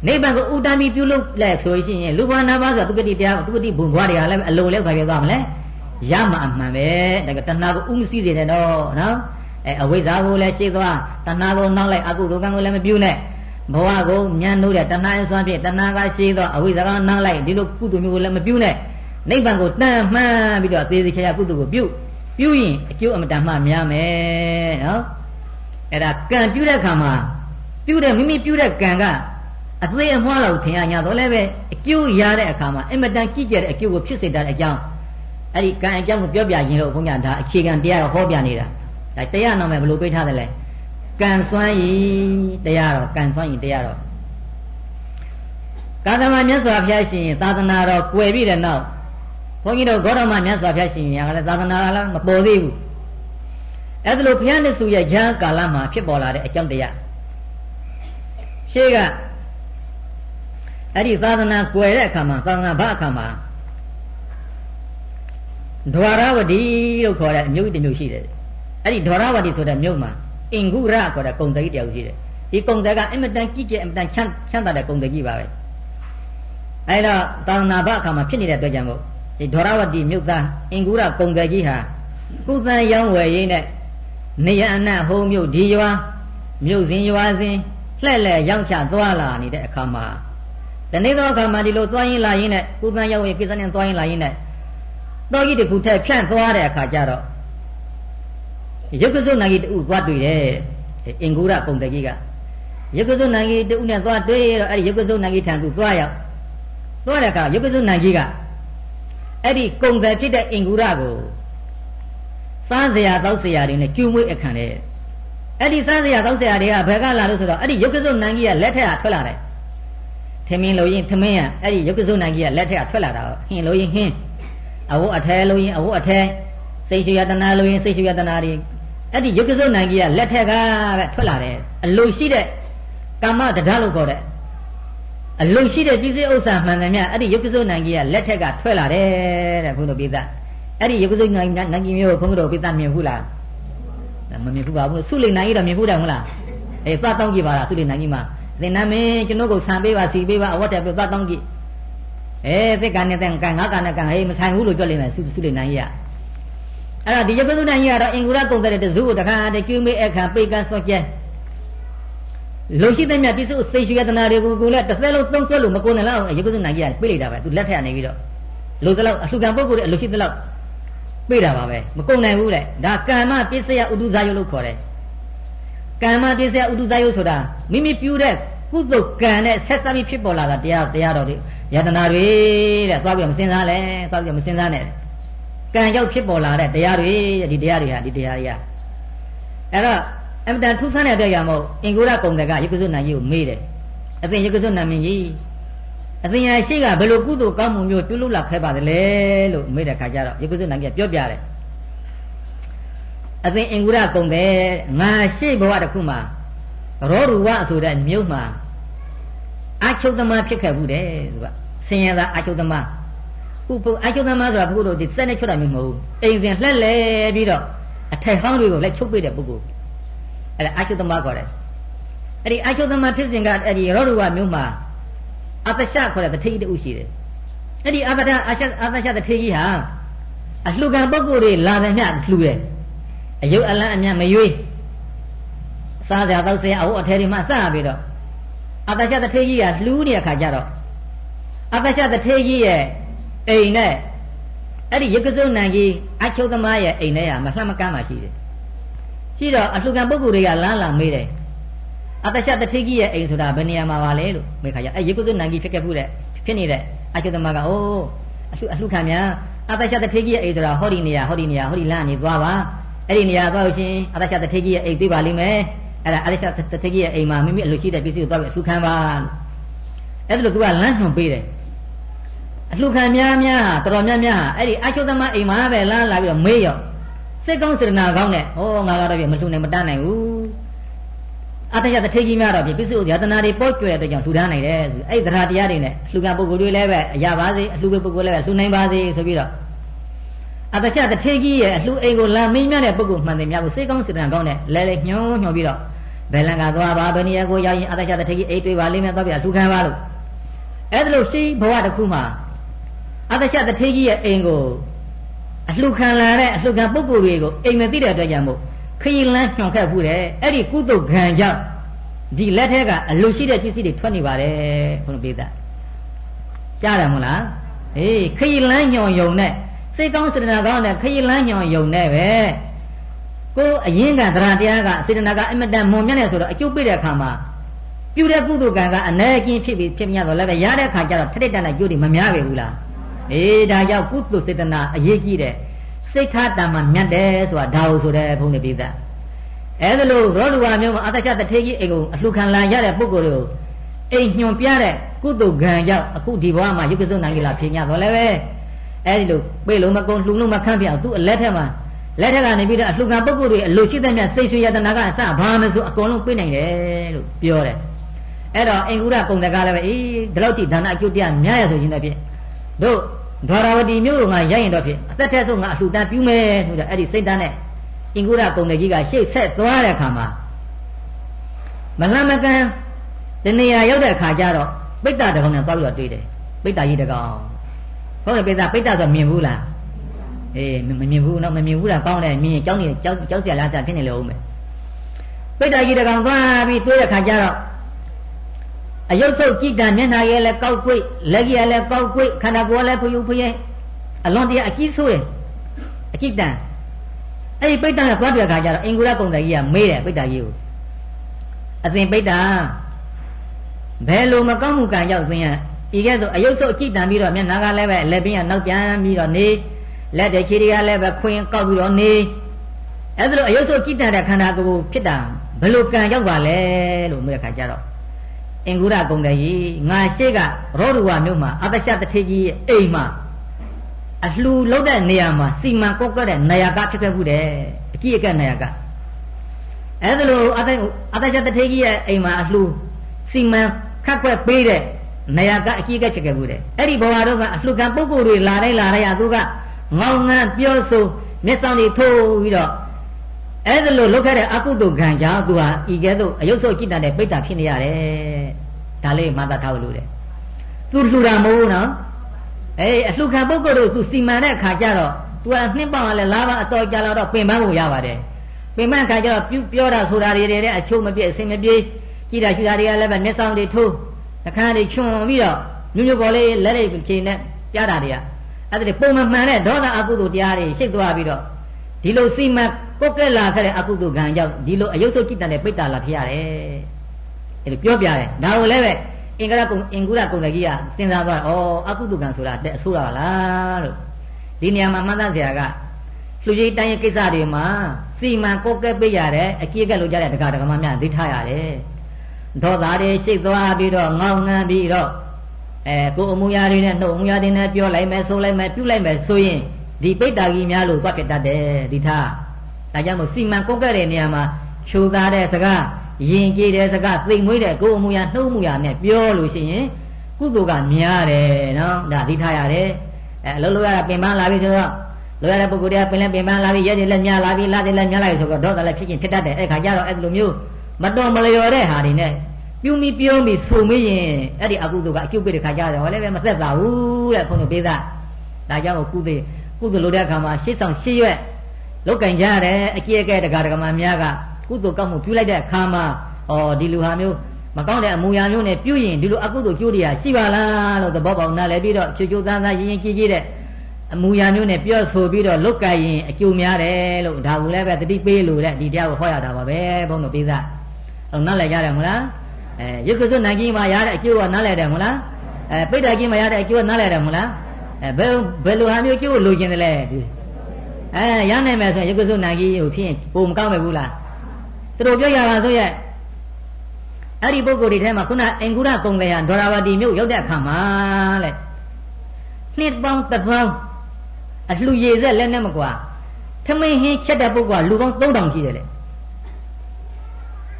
နိဗ္ဗာန်ကိုဥတ္တမီပြုလုပ်လဲဆိုရှင်ရင်လူဘာနာပါဆိုသူကတိတရားသူကတိဘုံဘွားတွေကလည်းအလိုလျောက်ခါပြသွားမလဲရမှာအမှန်ပဲဒါကတဏှာကိုဥမစည်းစေတယ်တော့နော်အဲအဝိဇ္ဇာကိုလည်းရှေ့သွားတဏှာကိုနောက်လိုက်အကုသိုလ်ကံကိုလည်းမပြုနဲ့ဘဝကိုညံ့လို့တဲ့တဏှာအစွမ်းဖြင့်တဏှာကရှေ့သွားအဝိဇ္ဇာကနောက်လိုက်ဒီလိုကုသိုလ်မျိုးကိုလည်းမပြုနဲ့ နိဗ္ဗာန်ကိုတန်မှန်းပြီးတော့သေသေးချာချာကုသိုလ်ကိုပြုပြုရင်အကျိုးအမတန်မှများမယ်နော်အဲ့ဒါကံပြုတဲ့ခါမှာပြုတဲ့မိမိပြုတဲ့ကံကအသေးအမွှားတော့ထင်ရညာတော့လည်းပဲအကျိုးရတဲ့အခါမှာအင်မတန်ကြည့်ကြတဲ့အကျိုးကိုဖြစ်စေတတ်တဲ့အကြောင်းအဲ့ဒီကံအကြောင်းကိုပြောပြရင်လို့ဘုန်းကြီးဒါအခြေခံတရားကိုဟောပြနေတာဒါတရားနာမယ်ဘယ်လိုပြေးထားတယ်လဲကံစွမ်းရင်တရားတော့ကံစွမ်းရင်တရားတော့ကာသမမြတ်စွာဘုရားရှင်သာသနာတော်ကွယ်ပြီးတဲ့နောက် ဘုန်းကြီးတို့ဂေါတမမြတ်စွာဘုရားရှင်ရကလည်းသာသနာကလည်းမပေါ်သေးဘူးအဲ့ဒါလိုဘုရားမြတ်စွာရဲ့ရဟန်းကာလမှာဖြစ်ပေါ်လာတဲ့အကြောင်းတရားရှေးကအဲ့ဒီသာသနာကွယ်တဲ့အခါမှာသာသနာဘအခါမှာဒွါရဝတိလို့ခေါ်တဲ့အမျိုးတစ်မျိုးရှိတယ်အဲ့ဒီဒွါရဝတိဆိုတဲ့မြို့မှာအင်္ဂုရခေါ်တဲ့ကုံတကြီးတယောက်ရှိတယ်ဒီကုံတကအင်မတန်ကြီးကျယ်အင်မတန်ချမ်းချမ်းသာတဲ့ကုံတကြီးပါပဲအဲ့တော့သာသနာဘအခါမှာဖြစ်နေတဲ့အတွက်ကြောင့်မို့ ဒီဒေါရဝတိမြုပ်သားအင်္ဂုရကုံကကြီးဟာကုသံရောင်းဝယ်ရင်းနဲ့နေရအနတ်ဟိုးမြုပ်ဒီရွာမြုပ်စဉ်ရွာစဉ်လှဲ့လှဲ့ရောက်ချသွားလာနေတဲ့အခါမှာတနေ့သောအခါမှာဒီလိုသွားရင်လာရင်နဲ့ကုသံရောက်ဝယ်ကိစ္စနဲ့သွားရင်လာရင်နဲ့တော်ကြီးတခုထက်ဖြန့်သွားတဲ့အခါကျတော့ရုပ်ကစုနာကြီးတူသွားတွေ့တယ်အင်္ဂုရကုံတကြီးကရုပ်ကစုနာကြီးတူနဲ့သွားတွေ့တော့အဲ့ဒီရုပ်ကစုနာကြီးထံသူသွားရောက်သွားတဲ့အခါရုပ်ကစုနာကြီးက အဲ့ဒီကုံတယ်ဖြစ်တဲ့အင်္ဂုရကိုစားစရာတောက်စရာတွေနဲ့ကျူးမွေးအခန့်တယ်အဲ့ဒီစားစရာတောက်စရာတွေကဘယ်ကလာလို့ဆိုတော့အဲ့ဒီယုတ်ကစုနန်ကြီးကလက်ထက်ကထွက်လာတယ်ထမင်းလို့ရင်ထမင်းကအဲ့ဒီယုတ်ကစုနန်ကြီးကလက်ထက်ကထွက်လာတာဟင်းလို့ရင်ဟင်းအဝတ်အထဲလို့ရင်အဝတ်အထဲစိတ်ရှုယတနာလို့ရင်စိတ်ရှုယတနာတွေအဲ့ဒီယုတ်ကစုနန်ကြီးကလက်ထက်ကပဲထွက်လာတယ်အလိုရှိတဲ့ကာမတရားလို့ခေါ်တဲ့ အလုံရှိတဲ့ပြည်စည်းဥစ္စာမှန်တယ်မြအဲ့ဒီယုတ်ကစုနိုင်ကြီးကလက်ထက်ကထွက်လာတယ်တဲ့ဘုန်းတော်ပိသအဲ့ဒီယုတ်ကစုနိုင်နိုင်ကြီးမျိုးဘုန်းတော်ပိသမြင်ဘူးလားမမြင်ဘူးပါဘူးဆုလိန်နိုင်ကြီးတော့မြင်ဘူးတယ်မဟုတ်လားအေးသွားတောင်းကြည့်ပါလားသုလိနန်ကြီးမှာသင်္နမင်းကျွန်တော်ကိုဆံပေးပါစီပေးပါအဝတ်တက်ပေးသွားတောင်းကြည့်အဲသစ်ကန်နဲ့တဲ့ကန်ငါကန်နဲ့ကန်ဟေးမဆိုင်ဘူးလို့ကြွလိမ့်မယ်သုသုလိနန်ကြီးကအဲ့တော့ဒီယကုသုနန်ကြီးကတော့အင်္ဂုရကုံတဲ့တစုကိုတခါတည်းကျွေးမေးအခါပိတ်ကန်းစောကျဲ လုံရှိတဲ့မြတ်ပြစ္ဆုသိရှိယတနာတွေကိုကိုလည်းတစ်သက်လုံးသုံးဆွဲလို့မကုန်နဲ့လောက်ယကုသုနန်ကြီးကပြေးလိုက်တာပဲသူလက်ထက်နေပြီးတော့လူတလောက်အလှကံပုဂ္ဂိုလ်တွေအလှရှိတဲ့လောက်ပြေးတာပါပဲမကုန်နိုင်ဘူးတဲ့ဒါကမ္မပစ္စယဥဒုဇာယုလို့ခေါ်တယ်ကမ္မပစ္စယဥဒုဇာယုဆိုတာမိမိပြုတဲ့ကုသိုလ်ကံနဲ့ဆက်စပ်ပြီးဖြစ်ပေါ်လာတာတရားတရားတော်တွေယတနာတွေတဲ့သွားပြီးမစင်စားလဲသွားပြီးမစင်စားနဲ့ကံကြောင့်ဖြစ်ပေါ်လာတဲ့တရားတွေဒီတရားတွေဟာဒီတရားတွေကအဲ့တော့ အမတန်ထူးဆန်းတဲ့အတွက်ရမို့အင်္ဂုရကုံတကယက္ခဇုနန်ကြီးကိုမေးတယ်အသင်ယက္ခဇုနန်မင်းကြီးအသင်ရရှိကဘယ်လိုကုသိုလ်ကောင်းမှုမျိုးပြုလုပ်လာခဲ့ပါသလဲလို့မေးတဲ့ခါကျတော့ယက္ခဇုနန်ကြီးကပြောပြတယ်အသင်အင်္ဂုရကုံတဲ့ငါရှိဘဝတစ်ခုမှာရောရူဝဆိုတဲ့မြို့မှာအာချုပ်သမားဖြစ်ခဲ့ဘူးတဲ့သူကဆင်းရဲသားအာချုပ်သမားခုပုအာချုပ်သမားဆိုတာဘုရားတို့ဒီစက်နဲ့ချွတ်တာမျိုးမဟုတ်ဘူးအိမ်စဉ်လှက်လဲပြီးတော့အထက်ဟောင်းတွေကိုလည်းချုပ်ပေးတဲ့ပုဂ္ဂိုလ် အဲ့ဒါအာချုပ်သမားခေါ်တယ်အဲ့ဒီအာချုပ်သမားဖြစ်စဉ်ကအဲ့ဒီရောရူဝမြို့မှာအတရှခေါ်တဲ့တထေးတူရှိတယ်အဲ့ဒီအတတအာရှအတရှတထေးကြီးဟာအလှူခံပုဂ္ဂိုလ်တွေလာတယ်မြလှူတယ်အယုတ်အလန်းအမြတ်မရွေးစားကြတော့ဆင်းအဝတ်အထည်တွေမှစပြီးတော့အတရှတထေးကြီးကလှူးနေတဲ့ခါကျတော့အတရှတထေးကြီးရဲ့အိမ်နဲ့အဲ့ဒီရကစုံနံကြီးအချုပ်သမားရဲ့အိမ်ထဲကမလှမ်းမကမ်းမှရှိတယ် ရှိတော့အလှူခံပုဂ္ဂိုလ်တွေကလမ်းလာမေးတယ်အတရှတထေးကြီးရဲ့အိမ်ဆိုတာဘယ်နေရာမှာပါလဲလို့မေးခါကျအဲ့ရကစုံနံကြီးဖြစ်ခဲ့ဘူးတဲ့ဖြစ်နေတဲ့အချုပ်သမားကအိုးအလှူအလှူခံများအတရှတထေးကြီးရဲ့အိမ်ဆိုတာဟောဒီနေရာဟောဒီနေရာဟောဒီလမ်းနေသွားပါအဲ့ဒီနေရာသွားလို့ရှင်အတရှတထေးကြီးရဲ့အိမ်သိပါလိမ့်မယ်အဲ့ဒါအရိရှတထေကြီးရဲ့အိမ်မှာမိမိအလိုရှိတဲ့ပစ္စည်းကိုသွားပြီးအလှခံပါလို့အဲ့ဒါလို့သူကလမ်းညွှန်ပေးတယ်အလှခံများများဟာတော်တော်များများဟာအဲ့ဒီအချုပ်သမားအိမ်မှာပဲလမ်းလာပြီးတော့မေးရော စိတ်ကောင်းစေတနာကောင်းနဲ့ဟောငါကတော့ပြမလှနိုင်မတတ်နိုင်ဘူးအတရတထေကြီးများတော့ပြပစ္စည်းဥဒယတနာတွေပေါ့ကျွဲတဲ့ကြောင့်ထူထားနိုင်တယ်ဆိုအဲ့ဒီတရားတရားတွေနဲ့လှူခံပုဂ္ဂိုလ်တွေလည်းပဲအရာပါစေအလှူပဲပုဂ္ဂိုလ်လည်းပဲလှူနိုင်ပါစေဆိုပြီးတော့အတချတထေကြီးရဲ့အလှူအိမ်ကိုလာမင်းများတဲ့ပုဂ္ဂိုလ်မှန်တယ်များကိုစိတ်ကောင်းစေတနာကောင်းနဲ့လဲလဲညှောညှောပြီးတော့ဘယ်လံကသွားပါဘယ်နေရာကိုရောက်ရင်အတချတထေကြီးအိတ်တွေပါလိမ့်မယ်တော့ပြလှူခံပါလို့အဲ့ဒါလို့ရှိဘဝတစ်ခုမှာအတချတထေကြီးရဲ့အိမ်ကို အလှခံလာတဲ့အလှခံပုဂ္ဂိုလ်တွေကိုအိမ်မသိတဲ့အတွက်ကြောင့်မို့ခရီးလန်းညှောင်ခတ်ဘူးတဲ့အဲ့ဒီကုသကံကြောင့်ဒီလက်ထက်ကအလှရှိတဲ့ပစ္စည်းတွေထွက်နေပါတယ်ဘုန်းတော်ပိသကြားတယ်မဟုတ်လားအေးခရီးလန်းညှောင်ယုံနဲ့စိတ်ကောင်းစေတနာကောင်းနဲ့ခရီးလန်းညှောင်ယုံနဲ့ပဲကိုအရင်ကတရားတရားကစေတနာကအမတန်မွန်မြတ်နေဆိုတော့အကျုပ်ပြတဲ့အခါမှာပြုတဲ့ကုသိုလ်ကံကအ ਨੇ ကင်းဖြစ်ပြီးဖြစ်မြတ်တော့လည်းပဲရတဲ့အခါကျတော့ထက်တဲ့တန်တဲ့ကျိုးတွေမများပဲဘူးလား အေးဒါကြောင့်ကုသိုလ်စေတနာအရေးကြီးတယ်စိတ်ထားတမ်းမှမြတ်တယ်ဆိုတာဒါဟုဆိုတဲ့ဘုန်းကြီးပိသအဲဒါလို့ရောလူဝါမျိုးမှာအတ္တချတထေကြီးအိမ်ကိုအလှခံလာရတဲ့ပုဂ္ဂိုလ်တွေကိုအိမ်ညွန်ပြတဲ့ကုသိုလ်ကံကြောင့်အခုဒီဘဝမှာယုက္ကစုနိုင်ကြလားဖြစ်ညတော့လည်းပဲအဲဒီလိုပြေလုံးမကုန်းလှူလုံးမခန့်ပြအောင်သူ့အလက်ထက်မှာလက်ထက်ကနေပြီးတော့အလှခံပုဂ္ဂိုလ်တွေအလိုရှိတဲ့မြတ်စိတ်ဆွေယတနာကအစဘာမဆိုအကုန်လုံးပြေးနိုင်တယ်လို့ပြောတယ်အဲ့တော့အင်္ဂုရပုံတကားလည်းပဲအေးဒီလောက်ထိဒါနအကျိုးတရားများရဆိုရင်လည်းဖြစ်တို့ ဒွါရဝတီမြို့ကရရင်တော့ဖြစ်အသက်ထက်ဆုံးငါအလှူတန်းပြူးမယ်ဆိုတဲ့အဲ့ဒီစိတ်ဓာတ်နဲ့အင်္ဂုရကုံကြီးကရှေ့ဆက်သွားတဲ့အခါမှာမလမကန်တနေရာရောက်တဲ့အခါကျတော့ပိတ္တတကောင်နဲ့သွားပြီးတော့တွေ့တယ်ပိတ္တကြီးတကောင်ဟုတ်တယ်ပိတ္တပိတ္တဆိုမြင်ဘူးလားအေးမမြင်ဘူးတော့မမြင်ဘူးလားကောင်းတယ်မြင်ရင်ကြောက်နေကြောက်ကြောက်စရာလားစရာဖြစ်နေလို့ဦးမယ်ပိတ္တကြီးတကောင်သွားပြီးတွေ့တဲ့အခါကျတော့ အယုတ်ဆုပ်ကြည်တံမျက်နှာရဲ့လည်းကောက်ကွိတ်လက်ကြီးလည်းကောက်ကွိတ်ခန္ဓာကိုယ်လည်းဖျူဖျဲအလွန်တရာအကြီးဆိုးတယ်အကြည်တံအဲ့ဒီပိတ္တကသွားပြခါကျတော့အင်္ဂုရပုံတော်ကြီးကမေးတယ်ပိတ္တကြီးကိုအသင်ပိတ္တဘယ်လိုမကောင်းမှုကံရောက်သင်ရဤကဲ့သို့အယုတ်ဆုပ်ကြည်တံပြီးတော့မျက်နှာကလည်းပဲလက်ပင်ကနောက်ပြန်ပြီးတော့နေလက်တဲ့ခြေတွေကလည်းပဲခွင်ကောက်ပြီးတော့နေအဲ့ဒါလိုအယုတ်ဆုပ်ကြည်တံတဲ့ခန္ဓာကိုယ်ဖြစ်တာဘယ်လိုကံရောက်ပါလဲလို့မေးတဲ့ခါကျတော့ အင်္ဂုရကုံတကြီးငါရှိကရောဒုဝမြို့မှာအတရှတထေကြီးရဲ့အိမ်မှာအလှူလောက်တဲ့နေရာမှာစီမံကောက်ကတဲ့နေရာကဖြစ်ခဲ့မှုတယ်အကြည့်အကက်နေရာကအဲဒါလို့အတအတရှတထေကြီးရဲ့အိမ်မှာအလှူစီမံခတ်ခွက်ပေးတဲ့နေရာကအကြည့်အကက်ဖြစ်ခဲ့မှုတယ်အဲ့ဒီဘဝတော့ကအလှူကံပုဂ္ဂိုလ်တွေလာတိုင်းလာတိုင်းအသူကငေါငန်းပြောဆိုမျက်စောင်းတွေထိုးပြီးတော့ အဲ့ဒါလို့လုတ်ခဲ့တဲ့အကုသိုလ်ကံကြောင့်သူဟာဤကဲ့သို့အယုတ်ဆုတ်ကြည်တတ်တဲ့ပိဋ္ဌာဖြစ်နေရတယ်ဒါလေးမှတ်သားထားလို့တယ်သူလှူတာမဟုတ်ဘူးနော်အေးအလှခံပုဂ္ဂိုလ်တို့သူစီမံတဲ့အခါကျတော့သူကနှစ်ပေါင်းကလည်းလာပါအတော်ကြာလာတော့ပင်ပန်းဖို့ရပါတယ်ပင်ပန်းခါကျတော့ပြောတာဆိုတာတွေတဲ့အချို့မပြည့်အစင်မပြေကြည်တာရှူတာတွေကလည်းပဲမျက်စောင်းတွေထိုးအခန်းတွေချွန်ပြီးတော့ညွညွပေါ်လေးလက်လေးချိန်နဲ့ပြတာတွေကအဲ့ဒါတွေပုံမှန်မှန်တဲ့ဒေါသအကုသိုလ်တရားတွေရှိတ်သွားပြီးတော့ ဒီလိုစီမံပုတ်ကဲလာခဲ့တဲ့အကုသိုလ်ကံကြောင့်ဒီလိုအယုတ်ဆုတ်ကြည်တန်တဲ့ပိတ္တာလာဖြစ်ရတယ်အဲ့လိုပြောပြတယ်ဒါကိုလည်းပဲအင်္ဂရကုံအင်္ဂုရကုံကြီးကစဉ်းစားသွားတယ်ဩအကုသိုလ်ကံဆိုတာတဲ့အဆိုးတာလားလို့ဒီနေရာမှာမှတ်သားစရာကလူကြီးတိုင်းရဲ့ကိစ္စတွေမှာစီမံကောက်ကဲပေးရတဲ့အကြည့်ကလို့ကြတဲ့ဒကာဒကမများသိထားရတယ်ဒေါသတွေရှိတ်သွားပြီးတော့ငေါငန်းပြီးတော့အဲကိုအမူအရာတွေနဲ့နှုတ်အမူအရာတွေနဲ့ပြောလိုက်မယ်ဆိုလိုက်မယ်ပြုလိုက်မယ်ဆိုရင် ဒီပိတ္တာကြီးများလို့သွားပြတတ်တယ်ဒီထားဒါကြောင့်မို့စီမံကောက်ကဲတဲ့နေရာမှာချိုးသားတဲ့စကားယင်ကြည်တဲ့စကားသိမ်မွေးတဲ့ကိုအမူအရာနှုတ်အမူအရာနဲ့ပြောလို့ရှိရင်ကုသိုလ်ကများတယ်နော်ဒါဒီထားရတယ်အဲအလုံးလုံးရတာပင်ပန်းလာပြီဆိုတော့လိုရတဲ့ပုဂ္ဂိုလ်တွေကပင်လဲပင်ပန်းလာပြီရဲတွေလည်းများလာပြီလာတွေလည်းများလာပြီဆိုတော့ဒေါသလည်းဖြစ်ချင်းဖြစ်တတ်တယ်အဲ့ခါကျတော့အဲ့လိုမျိုးမတော်မလျော်တဲ့ဟာတွေနဲ့ပြုံးပြီးပြုံးပြီးဆိုမင်းရင်အဲ့ဒီအကုသိုလ်ကအကျုပ်ပိတဲ့ခါကျတော့ဟောလည်းပဲမသက်သာဘူးတဲ့ဘုန်းတော်ပေးသားဒါကြောင့်ကုသိုလ် ကုသိုလ်လုပ်တဲ့အခါမှာရှေ့ဆောင်ရှေ့ရွက်လောက်ကင်ကြရတယ်အကျဲကဲတကာတကမာများကကုသိုလ်ကောက်မှုပြုလိုက်တဲ့အခါမှာဩဒီလူဟာမျိုးမကောင်းတဲ့အမူအရာမျိုးနဲ့ပြုရင်ဒီလိုအကုသိုလ်ကျိုးတွေကရှိပါလားလို့သဘောပေါက်နားလည်ပြီးတော့ချွတ်ချွတ်သားသားရင်ရင်ကြည်ကြည်တဲ့အမူအရာမျိုးနဲ့ပြောဆိုပြီးတော့လုတ်ကင်ရင်အကျိုးများတယ်လို့ဒါကိုလည်းပဲတတိပေးလို့တဲ့ဒီတရားကိုဟောရတာပါပဲဘုန်းတော်ပေးသားဟုတ်နားလည်ကြတယ်မလားအဲရုပ်ကစွနိုင်ကြီးမှာရတဲ့အကျိုးကနားလည်တယ်မလားအဲပိဋ္ဌာကြီးမှာရတဲ့အကျိုးကနားလည်တယ်မလား အဲဘယ်ဘယ်လိုဟာမျိုးကျိုးလိုချင်တယ်လဲအဲရနိုင်မယ်ဆိုရင်ရုပ်ကစွနိုင်ကြီးကိုဖြစ်ရင်ပုံမကောင်းမယ်ဘူးလားသူတို့ပြောရပါဆိုရဲ့အဲ့ဒီပုဂ္ဂိုလ်တွေထဲမှာခုနအင်္ဂုရကုံလျာဒေါရဝတီမြို့ရောက်တဲ့အခါမှာလေနှစ်ပေါင်းတစ်ပေါင်းအလှရည်ဆက်လက်နဲ့မကွာထမင်းဟင်းချက်တဲ့ပုဂ္ဂိုလ်ကလူပေါင်း3000ရှိတယ်လေ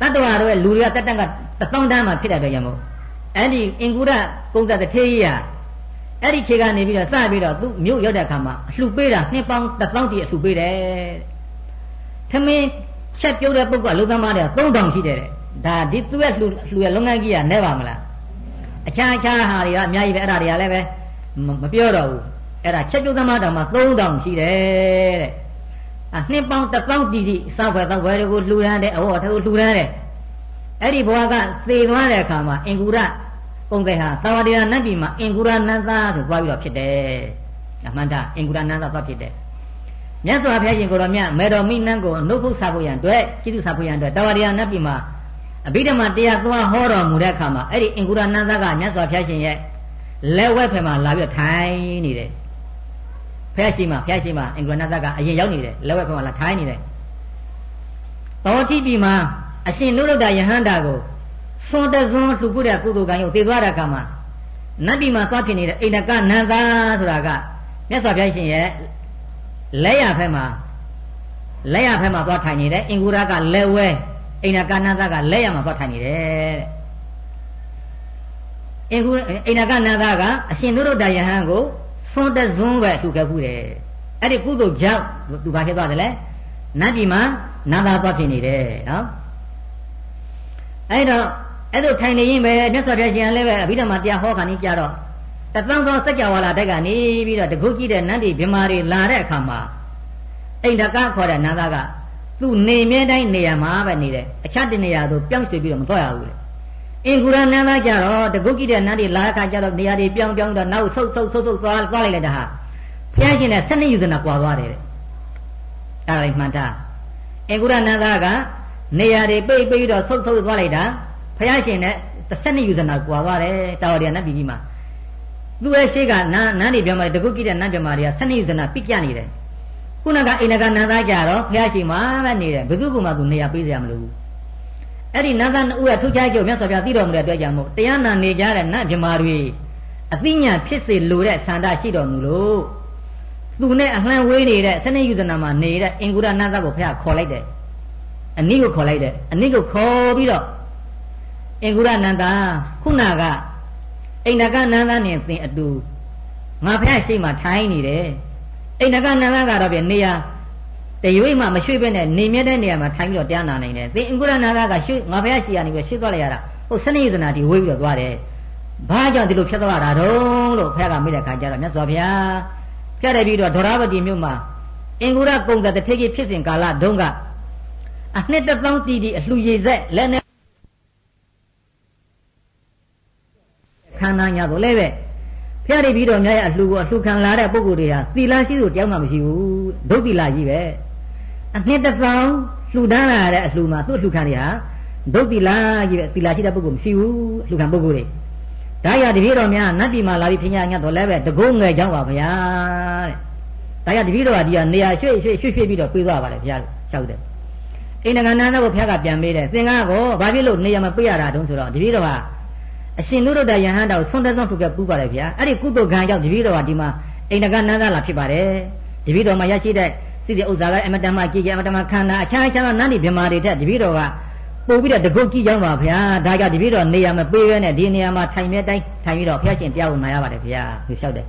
တတ္တဝါတို့ရဲ့လူတွေကတက်တက်က1000တန်းမှာဖြစ်တဲ့အတွက်ကြောင့်မို့အဲ့ဒီအင်္ဂုရကုံသက်တထေးကြီးက အဲ့ဒီခြေကနေပြီးတော့စပြီးတော့သူ့မြို့ရောက်တဲ့အခါမှာအလှပေးတာနှစ်ပေါင်း1000တိအလှပေးတယ်ထမင်းချက်ပြုတ်တဲ့ပုဂ္ဂိုလ်ကလူသမားတွေက3000ရှိတယ်တဲ့ဒါဒီသူ့ရဲ့လှူလှူရဲ့လုပ်ငန်းကြီးကနဲပါမလားအခြားအခြားဟာတွေကအများကြီးပဲအဲ့ဒါတွေကလည်းပဲမပြောတော့ဘူးအဲ့ဒါချက်ပြုတ်သမားတောင်မှ3000ရှိတယ်တဲ့အနှစ်ပေါင်း1000တီတီစောက်ွယ်သောက်ွယ်တွေကိုလှူရမ်းတဲ့အဝတ်ထိုးလှူရမ်းတဲ့အဲ့ဒီဘဝကသေသွားတဲ့အခါမှာအင်္ဂုရ ပုံသက်ဟာသာဝတိယနတ်ပြည်မှာအင်္ဂုရနန္သာဆိုသွားပြီးတော့ဖြစ်တယ်အမှန်တအင်္ဂုရနန္သာသွားဖြစ်တယ်မြတ်စွာဘုရားရှင်ကိုတော်မြတ်မေတော်မိနန်းကိုအနုဖို့စားဖို့ရန်အတွက်ကျေးဇူးစားဖို့ရန်အတွက်တာဝတိယနတ်ပြည်မှာအဘိဓမ္မာတရားသွားဟောတော်မူတဲ့အခါမှာအဲ့ဒီအင်္ဂုရနန္ဒကမြတ်စွာဘုရားရှင်ရဲ့လက်ဝဲဖယ်မှာလာပြီးထိုင်နေတယ်ဘုရားရှိမှဘုရားရှိမှအင်္ဂုရနန္ဒကအရင်ရောက်နေတယ်လက်ဝဲဖယ်မှာလာထိုင်နေတယ်တောတိပြီမှာအရှင်နုရုဒ္ဒယဟန္တာကို သွန်တဇွန်လှူဖို့တဲ့ကုသိုလ်ကံကိုသိသွားတဲ့အခါမှာနတ်ပြည်မှာသွားဖြစ်နေတဲ့အိန္ဒကနန္ဒာဆိုတာကမြတ်စွာဘုရားရှင်ရဲ့လက်ရဖက်မှာလက်ရဖက်မှာသွားထိုင်နေတယ်အင်္ဂုရကလက်ဝဲအိန္ဒကနန္ဒကလက်ရမှာသွားထိုင်နေတယ်တဲ့အင်္ဂုအိန္ဒကနန္ဒကအရှင်နုရုဒ္ဒယဟန်ကိုသွန်တဇွန်းပဲလှူခဲ့ဘူးတယ်အဲ့ဒီကုသိုလ်ကြောင့်သူဘာဖြစ်သွားတယ်လဲနတ်ပြည်မှာနန္ဒာသွားဖြစ်နေတယ်နော်အဲ့တော့ အဲ့လိုထိုင်နေရင်ပဲမြတ်စွာဘုရားရှင်လည်းပဲအဘိဓမ္မာတရားဟောခါနေကြတော့တသံသောစัจ java လာတက်ကနေပြီးတော့တကုတ်ကြည့်တဲ့နတ်ပြည်ဗမာတွေလာတဲ့အခါမှာအိန္ဒကခေါ်တဲ့နန္ဒကသူ့နေမြဲတိုင်းနေရာမှာပဲနေတယ်အခြားတနေရာသို့ပြောင်းရွှေ့ပြီးတော့မသွားရဘူးလေအင်္ဂုရနန္ဒကြတော့တကုတ်ကြည့်တဲ့နတ်တွေလာတဲ့အခါကျတော့နေရာတွေပြောင်းပြောင်းတော့နောက်ဆုတ်ဆုတ်ဆုတ်ဆုတ်သွားသွားလိုက်လိုက်တာဟာဘုရားရှင်နဲ့12ယူဇနာကွာသွားတယ်တဲ့အဲ့ဒါလေးမှန်တာအင်္ဂုရနန္ဒကနေရာတွေပိတ်ပိတ်တော့ဆုတ်ဆုတ်သွားလိုက်တာ ဘုရားရှင်နဲ့12ယူဇနာကွာသွားတယ်တာဝရနတ်ပြည်ကြီးမှာသူ့ရဲ့ရှိကနာနန်းနေပြမတကုတ်ကြည့်တဲ့နတ်ပြမတွေက12ယူဇနာပြစ်ကြနေတယ်ခုနကအိန္ဒကနန္ဒကြတော့ဘုရားရှိမှပဲနေတယ်ဘယ်သူကမှသူနေရာပေးစရာမလိုဘူးအဲ့ဒီနန္ဒနှစ်ဦးကထုတ်ချကြုံမြတ်စွာဘုရားသိတော်မူတဲ့အတွက်ကြောင့်မို့တရားနာနေကြတဲ့နတ်မြမာတွေအသိဉာဏ်ဖြစ်စေလိုတဲ့ဆန္ဒရှိတော်မူလို့သူနဲ့အလှမ်းဝေးနေတဲ့စနေယူဇနာမှာနေတဲ့အင်္ဂုရနန္ဒကိုဘုရားခေါ်လိုက်တယ်အနိကိုခေါ်လိုက်တယ်အနိကိုခေါ်ပြီးတော့ အင်္ဂုရနန္ဒခုနကအိန္ဒကနန္ဒနဲ့သင်အတူငါဖះရှိမှထိုင်းနေတယ်အိန္ဒကနန္ဒကတော့ပြနေရတရွေ့မှမရွှေ့ဘဲနဲ့နေမြဲတဲ့နေရာမှာထိုင်ပြီးတော့တရားနာနိုင်တယ်သင်အင်္ဂုရနာဂကရွှေ့ငါဘုရားရှိရနေပြီးရွှေ့သွားလိုက်ရတာဟိုစနေဇနာတိဝေးပြီးတော့သွားတယ်ဘာကြောင့်ဒီလိုဖြစ်သွားတာတော့လို့ဘုရားကမေးတဲ့ခါကျတော့မြတ်စွာဘုရားပြတယ်ပြီးတော့ဒေါရဝတိမြို့မှာအင်္ဂုရကုံကတထေကြီးဖြစ်စဉ်ကာလတုန်းကအနှစ်တစ်သောင်းတီတီအလှူရည်ဆက်လက်နဲ့ ခန္ဓာညာတော့လဲပဲဖျားရီပြီးတော့မြတ်ရဲ့အလှူကိုအလှူခံလာတဲ့ပုဂ္ဂိုလ်တွေဟာသီလရှိသူတယောက်မှမရှိဘူးဒုက္တိလကြီးပဲအနှစ်တစ်သောင်းလှူဒန်းလာတဲ့အလှူမှာသူ့အလှူခံတွေဟာဒုက္တိလကြီးပဲသီလရှိတဲ့ပုဂ္ဂိုလ်မရှိဘူးအလှူခံပုဂ္ဂိုလ်တွေဒါရတပည့်တော်များနတ်ပြည်မှာလာပြီးဖညာညတ်တော့လဲပဲတကုန်းငယ်ကြောင်းပါဗျာတဲ့ဒါရတပည့်တော်ကဒီကနေရာရွှေ့ရွှေ့ရွှေ့ရွှေ့ပြီးတော့ပြေးသွားပါလေဘုရားလျှောက်တယ်အိန္ဒကနန္ဒကိုဘုရားကပြန်မေးတယ်သင်္ကားကိုဘာဖြစ်လို့နေရာမပြေးရတာတုံးဆိုတော့တပည့်တော်က အရှင်နုရတယဟန်တော်ဆွန်တဲ့ဆုံးထုတ်ခဲ့ပူးပါတယ်ဗျာအဲ့ဒီကုသိုလ်ကံကြောင့်တပည့်တော်ကဒီမှာအိန္ဒကနန္ဒလာဖြစ်ပါတယ်တပည့်တော်မှာရရှိတဲ့စိတ္တဥစ္စာကအမတမကြည်ကြအမတမခန္ဓာအခြားအခြားသောနန္ဒီမြမာတွေထက်တပည့်တော်ကပို့ပြီးတော့တကုတ်ကြည့်ကြောင်းပါဗျာဒါကြောင့်တပည့်တော်နေရာမပေးဘဲနဲ့ဒီနေရာမှာထိုင်မြဲတိုင်းထိုင်ပြီးတော့ဘုရားရှင်ပြဖို့နာရပါတယ်ဗျာသူလျှောက်တယ်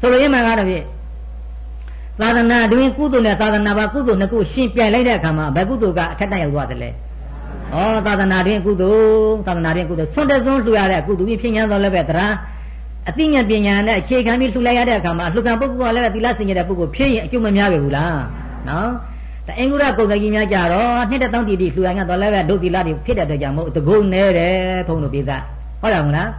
ဆိုလိုရင်းမှကတော့ဖြင့်သာသနာတွင်ကုသိုလ်နဲ့သာသနာပါကုသိုလ်နှစ်ခုရှင်ပြိုင်လိုက်တဲ့အခါမှာဘယ်ကုသိုလ်ကအထက်တန်းရောက်သွားတယ်လဲ ဩသာသနာတွင်ကုသိုလ်သာသနာတွင်ကုသိုလ်ဆွတ်တဲ့စွန်းလှူရတဲ့ကုသိုလ်ဖြစ်ညာတော်လည်းပဲတရားအသိဉာဏ်ပညာနဲ့အခြေခံပြီးလှူလိုက်ရတဲ့အခါမှာလှူခံပုဂ္ဂိုလ်ကလည်းပဲသီလစင်ကြတဲ့ပုဂ္ဂိုလ်ဖြစ်ရင်အကျိုးမများပဲဘူးလားနော်တအင်္ဂုရကုံကြီးများကြတော့နှစ်တသောင်းတီတီလှူရညာတော်လည်းပဲဒုတိလတွေဖြစ်တဲ့အတွက်ကြောင့်မို့တကုန်းနေတယ်ဘုန်းတို့ပြေးသားဟုတ်တယ်မလား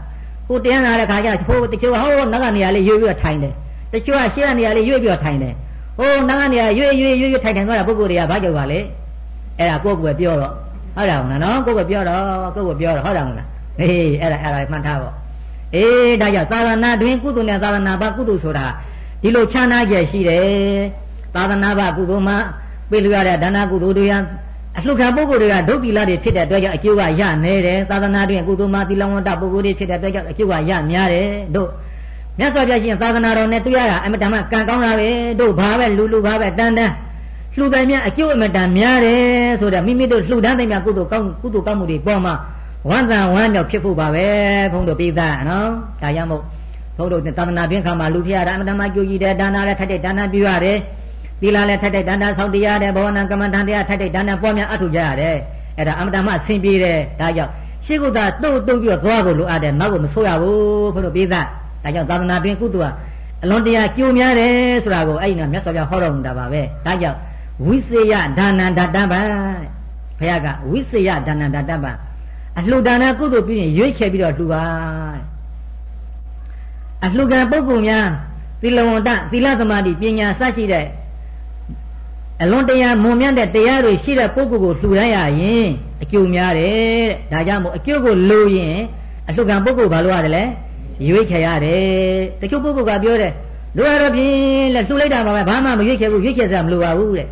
ကိုတရားနာတဲ့ခါကျဟိုတချို့ဟောနောက်ကနေရာလေးရွေ့ပြီးတော့ထိုင်တယ်တချို့ကရှေ့ကနေရာလေးရွေ့ပြီးတော့ထိုင်တယ်ဟိုနောက်ကနေရာရွေ့ရွေ့ရွေ့ရွေ့ထိုင်ထိုင်သွားတဲ့ပုဂ္ဂိုလ်တွေကဘာကြောက်ပါလဲအဲ့ဒါကိုယ့်ကိုယ်ပြောတော့ ဟုတ်တယ်မလားနော်ကိုယ့်ကိုပြောတော့ကိုယ့်ကိုပြောတော့ဟုတ်တယ်မလားဟေးအဲ့ဒါအဲ့ဒါမှတ်ထားပေါ့အေးဒါကြောင့်သာသနာတွင်ကုသိုလ်နဲ့သာသနာပါကုသိုလ်ဆိုတာဒီလိုခြားနာချက်ရှိတယ်သာသနာပါကုသိုလ်မှာပြေလူရတဲ့ဒါနကုသိုလ်တွေအလှခံပုဂ္ဂိုလ်တွေကဒုက္ခိလတွေဖြစ်တဲ့အတွက်ကြောင့်အကျိုးကရနေတယ်သာသနာတွင်ကုသိုလ်မှာသီလဝန္တပုဂ္ဂိုလ်တွေဖြစ်တဲ့အတွက်ကြောင့်အကျိုးကရများတယ်တို့မြတ်စွာဘုရားရှင်သာသနာတော်နဲ့တွေ့ရတာအမတန်မှကံကောင်းတာပဲတို့ဘာပဲလူလူဘာပဲတန်တန် လှူတယ်များအကျိုးအမတန်များတယ်ဆိုတော့မိမိတို့လှူဒန်းတဲ့များကုသိုလ်ကောင်းကုသိုလ်ကောင်းမှုတွေပေါ်မှာဝမ်းသာဝမ်းမြောက်ဖြစ်ဖို့ပါပဲဘုန်းတို့ပိသနော်ဒါကြောင့်မို့ဘုန်းတို့သာသနာ့ဘင်းခါမှာလူဖျားတာအမတန်မှကြိုးကြည့်တယ်ဒါနာလည်းထက်တဲ့ဒါနာပြုရတယ်သီလလည်းထက်တဲ့ဒါနာဆောက်တရားတယ်ဘောဝနာကမ္မဋ္ဌာန်းတရားထက်တဲ့ဒါနာပွားများအထုကြရတယ်အဲ့ဒါအမတန်မှဆင်ပြေတယ်ဒါကြောင့်ရှိကုသတုတ်တုတ်ပြီးတော့သွားဖို့လိုအပ်တယ်နောက်ကိုမဆိုးရဘူးဘုန်းတို့ပိသဒါကြောင့်သာသနာ့ဘင်းကုသိုလ်ကအလွန်တရာကြိုးများတယ်ဆိုတာကိုအဲ့ဒီမှာမြတ်စွာဘုရားဟောတော်မူတာပါပဲဒါကြောင့် ဝိစေယဒါနန္ဒတပံဘုရားကဝိစေယဒါနန္ဒတပံအလှူဒါနကုသိုလ်ပြုရင်ရွေးချယ်ပြီးတော့လှူပါအလှူကံပုဂ္ဂိုလ်များသီလဝန္တသီလသမာဓိပညာစရှိတဲ့အလွန်တရာမွန်မြတ်တဲ့တရားတွေရှိတဲ့ပုဂ္ဂိုလ်ကိုလှူဒန်းရရင်အကျိုးများတယ်တဲ့ဒါကြောင့်မို့အကျိုးကိုလိုရင်အလှူကံပုဂ္ဂိုလ်ဘာလို့ရတယ်လဲရွေးချယ်ရတယ်တချို့ပုဂ္ဂိုလ်ကပြောတယ်လိုရတော့ဖြင့်လက်လှူလိုက်တာပါပဲဘာမှမရွေးချယ်ဘူးရွေးချယ်စရာမလိုပါဘူးတဲ့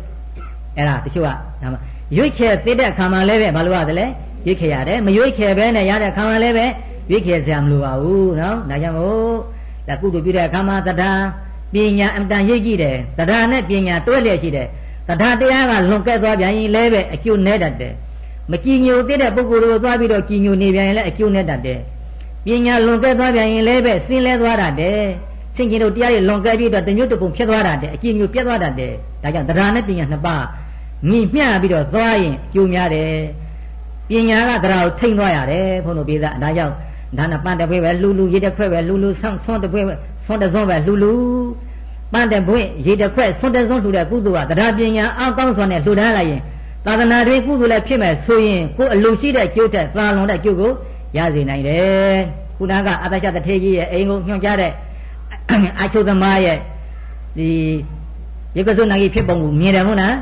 အဲ့ဒါတချို့ကဒါမှရွေးချယ်သိတဲ့အခါမှာလည်းပဲဘာလို့ရတယ်လဲရွေးချယ်ရတယ်မရွေးချယ်ဘဲနဲ့ရတဲ့အခါမှာလည်းပဲရွေးချယ်စရာမလိုပါဘူးနော်ဒါကြောင့်မို့ဒါကုသိုလ်ပြုတဲ့အခါမှာတရားပညာအမတန်ရိပ်ကြည့်တယ်တရားနဲ့ပညာတွဲလျက်ရှိတယ်တရားတရားကလွန်ကဲသွားပြန်ရင်လည်းပဲအကျိုးနဲ့တတ်တယ်မကြည်ညိုတဲ့ပုဂ္ဂိုလ်ကိုသွားပြီးတော့ကြည်ညိုနေပြန်ရင်လည်းအကျိုးနဲ့တတ်တယ်ပညာလွန်ကဲသွားပြန်ရင်လည်းပဲစင်းလဲသွားတတ်တယ်ဆင်ကျင်တို့တရားတွေလွန်ကဲပြီးတော့တမျိုးတပုံဖြစ်သွားတတ်တယ်အကြည်ညိုပြတ်သွားတတ်တယ်ဒါကြောင့်တရားနဲ့ပညာနှစ်ပါး ညီမျှပြီးတော့သွားရင်အကျိုးများတယ်ပညာကတရားကိုထိမ့်သွားရတယ်ဘုန်းတော်ပြေသားဒါကြောင့်ဒါနပန်းတပွဲပဲလူလူရေတစ်ခွက်ပဲလူလူဆောင်းဆွန်းတပွဲပဲဆွန်းတစုံပဲလူလူပန်းတပွဲရေတစ်ခွက်ဆွန်းတစုံလှူတဲ့ကုသိုလ်ကတရားပညာအကောင်းစွာနဲ့လှူဒါန်းလိုက်ရင်သာသနာတွင်ကုသိုလ်လည်းဖြစ်မဲ့ဆိုရင်ကိုယ်အလိုရှိတဲ့ကျိုးတဲ့သာလွန်တဲ့ကျိုးကိုရစေနိုင်တယ်ခုနကအတ္တချတထေကြီးရဲ့အိမ်ကိုညွှန်ကြားတဲ့အချုပ်သမားရဲ့ဒီရေကစုနိုင်ကြီးဖြစ်ပုံကိုမြင်တယ်မို့လား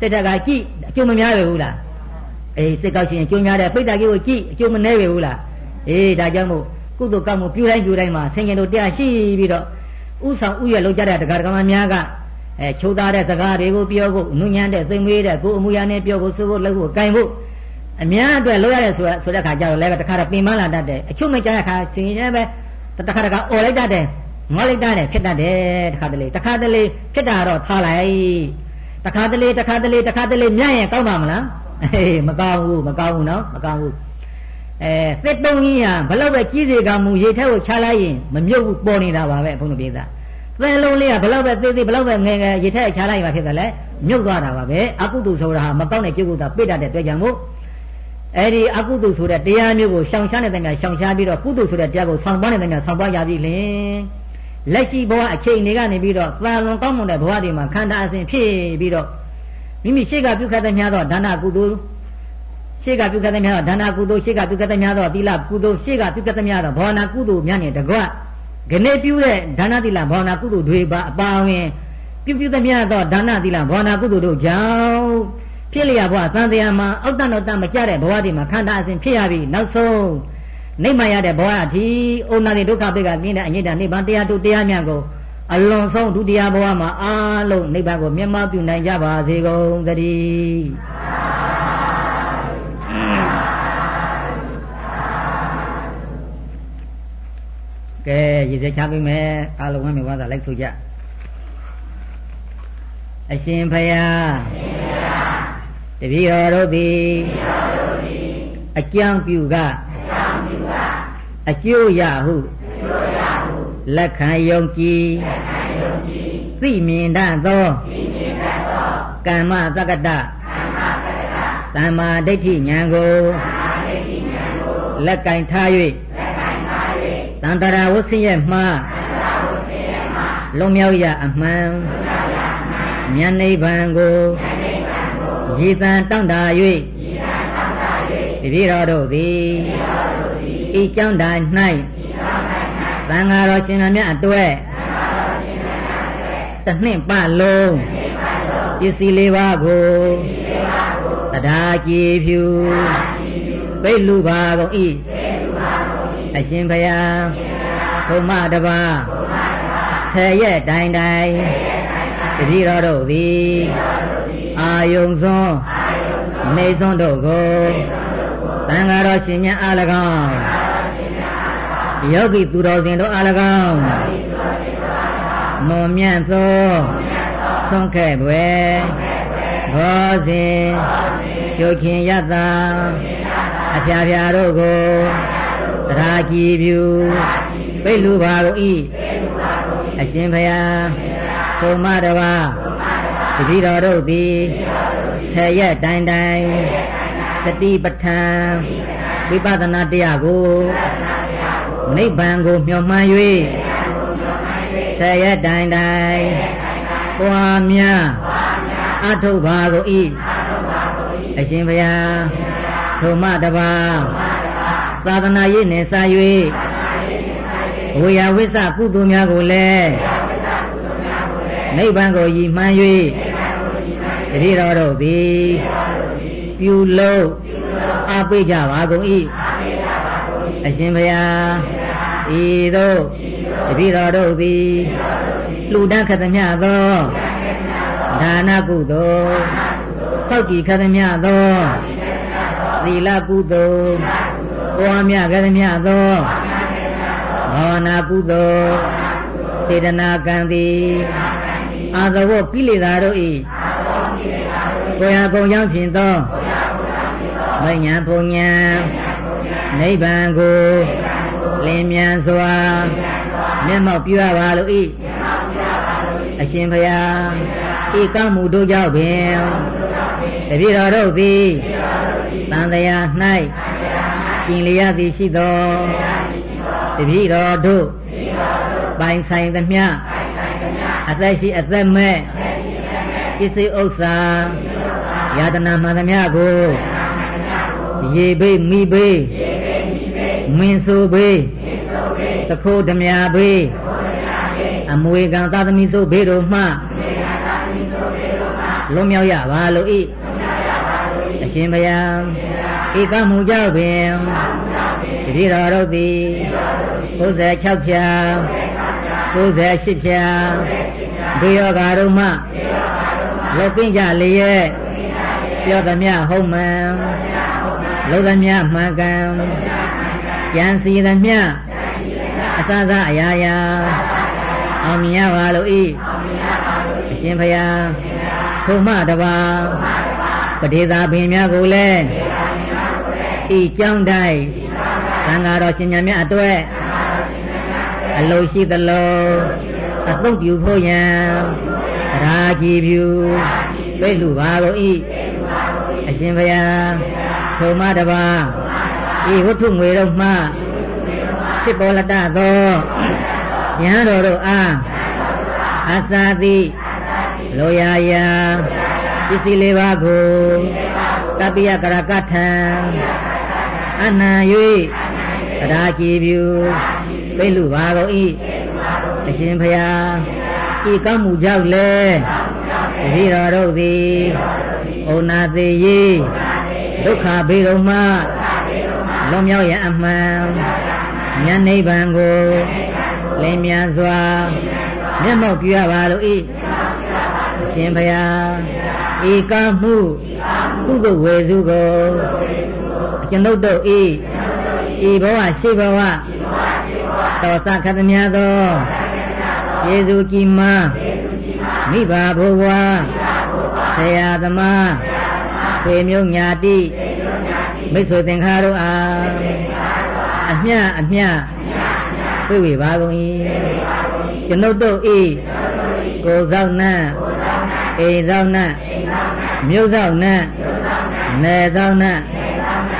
စိတ်ဓာတ်ကကြည့်အကျိုးမများပဲဘူးလားအေးစိတ်ကောက်ရှင်အကျိုးများတယ်ပိဋကကြီးကိုကြည့်အကျိုးမနည်းပဲဘူးလားအေးဒါကြောင့်မို့ကုသိုလ်ကောက်မှုပြုတိုင်းပြုတိုင်းမှာဆင်ခြင်တို့တရားရှိပြီးတော့ဥဆောင်ဥရလောက်ကြတဲ့တရားဓမ္မများကအဲချိုးသားတဲ့စကားတွေကိုပြောဖို့နုညံ့တဲ့သိမ့်မွေးတဲ့ကိုယ်အမှုရာနဲ့ပြောဖို့စိုးဖို့လောက်ကိုကင်ဖို့အများအတွက်လောက်ရတယ်ဆိုဆိုတဲ့ခါကျတော့လည်းတခါတော့ပင်မလာတတ်တယ်အချို့မကြတဲ့ခါဆင်ခြင်လည်းပဲတခါတခါអော်လိုက်တတ်တယ်ငေါ်လိုက်တတ်တယ်ဖြစ်တတ်တယ်တခါတလေတခါတလေဖြစ်တာတော့ထားလိုက် တခါတလေတခါတလေတခါတလေမြတ်ရင်ကောင်းပါမလားအေးမကောင်းဘူးမကောင်းဘူးနော်မကောင်းဘူးအဲသစ်တုံးကြီးဟာဘလောက်ပဲကြီးစေကမူရေထက်ကိုချလိုက်ရင်မမြုပ်ဘူးပေါ်နေတာပါပဲဘုန်းတော်ပြေသာသဲလုံးလေးကဘလောက်ပဲသေးသေးဘလောက်ပဲငယ်ငယ်ရေထက်ချလိုက်ရင်ဖြစ်တယ်လေမြုပ်သွားတာပါပဲအကုသိုလ်ဆိုတာဟာမကောင်းတဲ့ပြုကုသပိတ်တတ်တဲ့အတွက်ကြောင့်မို့အဲ့ဒီအကုသိုလ်ဆိုတဲ့တရားမျိုးကိုရှောင်ရှားနေတဲ့များရှောင်ရှားပြီးတော့ကုသိုလ်ဆိုတဲ့တရားကိုဆောင်ပွားနေတဲ့များဆောင်ပွားရပြီလင် လက်ရှိဘဝအချိန်တွေကနေပြီးတော့သာလွန်ကောင်းမွန်တဲ့ဘဝတွေမှာခန္ဓာအစဉ်ဖြစ်ပြီးတော့မိမိရှေ့ကပြုခတ်တဲ့များသောဒါနကုသိုလ်ရှေ့ကပြုခတ်တဲ့များသောဒါနကုသိုလ်ရှေ့ကပြုခတ်တဲ့များသောသီလကုသိုလ်ရှေ့ကပြုခတ်တဲ့များသောဘာဝနာကုသိုလ်များနဲ့တကွခနေပြုတဲ့ဒါနသီလဘာဝနာကုသိုလ်တွေပါအပါဝင်ပြုပြုတဲ့များသောဒါနသီလဘာဝနာကုသိုလ်တို့ကြောင့်ဖြစ်လျက်ဘဝသံတရားမှာအောက်တန်တော့တမကြတဲ့ဘဝတွေမှာခန္ဓာအစဉ်ဖြစ်ရပြီးနောက်ဆုံး နိမ့်မှရတဲ့ဘဝအထိဩနာတိဒုက္ခပိကကင်းတဲ့အငိဋ္ဌနိဗ္ဗာန်တရားတို့တရားများကိုအလွန်ဆုံးဒုတိယဘဝမှာအားလုံးနိဗ္ဗာန်ကိုမျက်မှောက်ပြုနိုင်ကြပါစေကုန်သတည်းကဲရည်စဲချပေးမယ်အားလုံးဝမ်းမြေဝါးသာလိုက်ဆိုကြအရှင်ဖယားတပည့်တော်တို့သည်အကြောင်းပြုက အကျိုးရဟုလက်ခံယုံကြည်သိမြင်တတ်သောကမ္မသက္ကတသမ္မာဒိဋ္ဌိဉာဏ်ကိုလက်ကင်ထား၍တန်တရာဝဆင်းရဲ့မှားလွန်မြောက်ရအမှန်ဉာဏ်နိဗ္ဗာန်ကိုရည်တန်တောင့်တာ၍တပည့်တော်တို့သည် ဤကြောင့်တိုင်၌သံဃာတော်ရှင်များအတွက်တနှင့်ပလုံးပစ္စည်းလေးပါးကိုတရားကြည်ဖြူပိတ်လူပါကုန်ဤအရှင်ဘုရားဘုမတပါဆယ်ရက်တိုင်တိုင်တပည့်တော်တို့သည်အာယုံစွန်းနေစွန်းတို့ကိုသံဃာတော်ရှင်များအား၎င်း ယောဂီသူတော်စင်တို့အား၎င်းမွန်မြတ်သောဆုံးခဲ့ပွဲဘောဇင်ကျုခင်ယတအဖျားဖျားတို့ကိုတရားကြည်ဖြူပိတ်လူပါကိုဤအရှင်ဘုရားဘုမတပါတတိတော်တို့သည်ဆယ်ရက်တိုင်တိုင်တတိပဋ္ဌာန်ဝိပဿနာတရားကို နိဗ္ဗာန်ကိုမျှော်မှန်း၍ဆယ်ရက်တိုင်တိုင်ပွားများအထုပါကိုဤအရှင်ဘုရားထုံမတပါသာသနာရေးနဲ့စာ၍ဝေယဝိသကုသိုလ်များကိုလည်းနိဗ္ဗာန်ကိုရည်မှန်း၍တတိတော်တို့သည်ပြုလို့အပိကြပါကုန်၏ အရှင်ဘုရားဤသို့တတိတော်တို့သည်လူတန်းခသမျှသောဒါနကုသိုလ်စောက်ကြည်ခသမျှသောသီလကုသိုလ်ပွားများခသမျှသောဘာဝနာကုသိုလ်စေတနာကံသည်အာသဝကိလေသာတို့၏ကိုယ်ဟာကုံကြောင့်ဖြင့်သောမဉ္ဇဉ်ဘုံဉဏ် နိဗ္ဗာန်ကိုလင်းမြန်စွာမျက်မှောက်ပြုရပါလို့ဤအရှင်ဘုရားဤကောင်းမှုတို့ကြောင့်ပင်တပည့်တော်တို့သည်တန်တရား၌ကျင်လျက်သည်ရှိသောတပည့်တော်တို့ပိုင်ဆိုင်သမျှအသက်ရှိအသက်မဲ့ပစ္စည်းဥစ္စာယတနာမှန်သမျှကိုရေဘေးမိဘေး မင်းဆိုဘေးတခိုးဓမြဘေးအမွေကံသာသမီဆိုဘေးတို့မှလွန်မြောက်ရပါလို့ဤအရှင်ဘုရားဧကမှုကြောင့်ပင်တတိတော်တို့သည်96ဖြာ98ဖြာဘေယောဂါတို့မှလောကင်းကြလျက်ပြောသမျှဟုတ်မှန်လုံးသမျှမှန်က န်ကြံစီသမျှအစစအရာရာအောင်မြင်ရပါလို့ဤအရှင်ဖယားထုံမတပါပဒေသာပင်များကိုလည်းဤကြောင်းတိုင်းသံဃာတော်ရှင်များများအတွက်အလိုရှိသလိုအသုံးပြုဖို့ရန်တရားကြည်ဖြူပိတ်လူပါကုန်ဤအရှင်ဘုရားထုံမတပါ ဤဝတ္ထုငွေတော်မှဖြစ်ပေါ်လက်တသောဉာဏ်တော်တို့အားအစာတိလောရာယာပစ္စည်းလေးပါးကိုတပိယကရကထံအနံ၍တရားကြည်ပြုပိတ်လူပါကုန်ဤအရှင်ဘုရားဤကောင်းမှုကြောင့်လေတတိတော်တို့သည်ဩနာသေးရေဒုက္ခဘေးတော်မှ လွန်မြောက်ရန်အမှန်ဉာဏ်နိဗ္ဗာန်ကိုလင်းမြန်စွာမျက်မှောက်ပြုရပါလို့ဤအရှင်ဘုရားဤကောင်းမှုကုသိုလ်ဝေစုကိုကျွန်ုပ်တို့ဤဤဘဝရှိဘဝတော်စခတ်သမျှသောယေစုကြည်မာမိဘဘုရားဆရာသမားဆွေမျိုးညာတိ မိတ်ဆွေသင်္ခါတို့အားအမျှအမျှပြည့်ဝပါကုန်၏ကျွန်ုပ်တို့ဤကိုယ်ဆောင်နှံအိမ်ဆောင်နှံမြို့ဆောင်နှံနယ်ဆောင်နှံ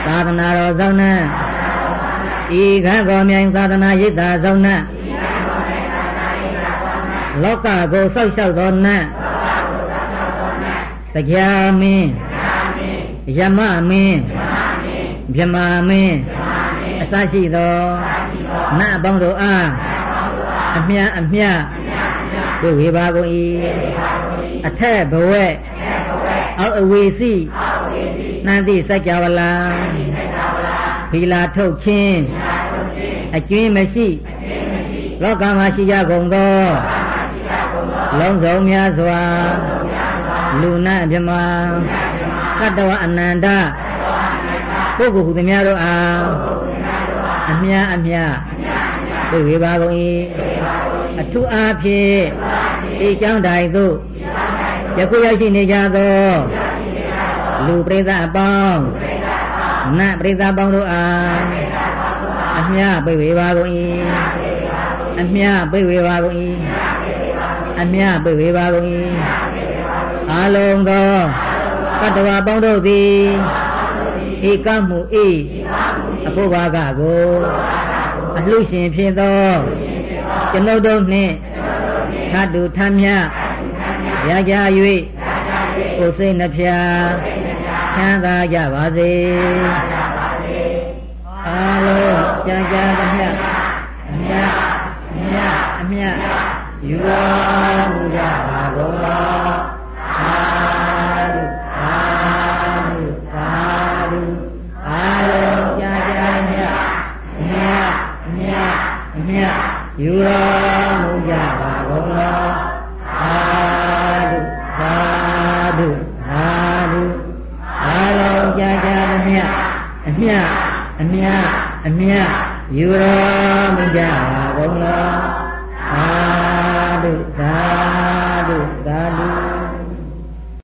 သာသနာတော်ဆောင်နှံဤခါကောမြိုင်သာသနာရိပ်သာဆောင်နှံလောကကိုဆောက်ရှောက်သောနတ်တရားမင်းယမမင်း မြမမင်းအစရှိသောနတ်အပေါင်းတို့အားအမြအမြဝေဝေပါကုန်၏အထက်ဘဝက်အောက်အဝေစီနှန္တိစัจ java လာဖီလာထုတ်ခြင်းအကျွင်းမရှိလောကမှာရှိကြကုန်သောလုံးစုံများစွာလူနာမြမကတ္တဝအနန္တ ပုဂ္ဂိုလ်ဟုသမျှတို့အားအမြအမြသိဝေပါကုန်၏အထူးအားဖြင့်ဒီကြောင်းတိုင်သို့ယခုရောက်ရှိနေကြသောလူပရိသတ်အပေါင်းနတ်ပရိသတ်ပေါင်းတို့အားအမြပိဝေပါကုန်၏အမြပိဝေပါကုန်၏အမြပိဝေပါကုန်၏အာလုံးသောတတ္တဝါပေါင်းတို့သည် ဧကမှုဤအဖို့ဘာကကိုအလှရှင်ဖြစ်သောကျွန်ုပ်တို့နှင့်သတ္တုထမြရကြ၍ကိုယ်စိတ်နှဖျားချမ်းသာကြပါစေအာလုံးကြာကြာသမျှ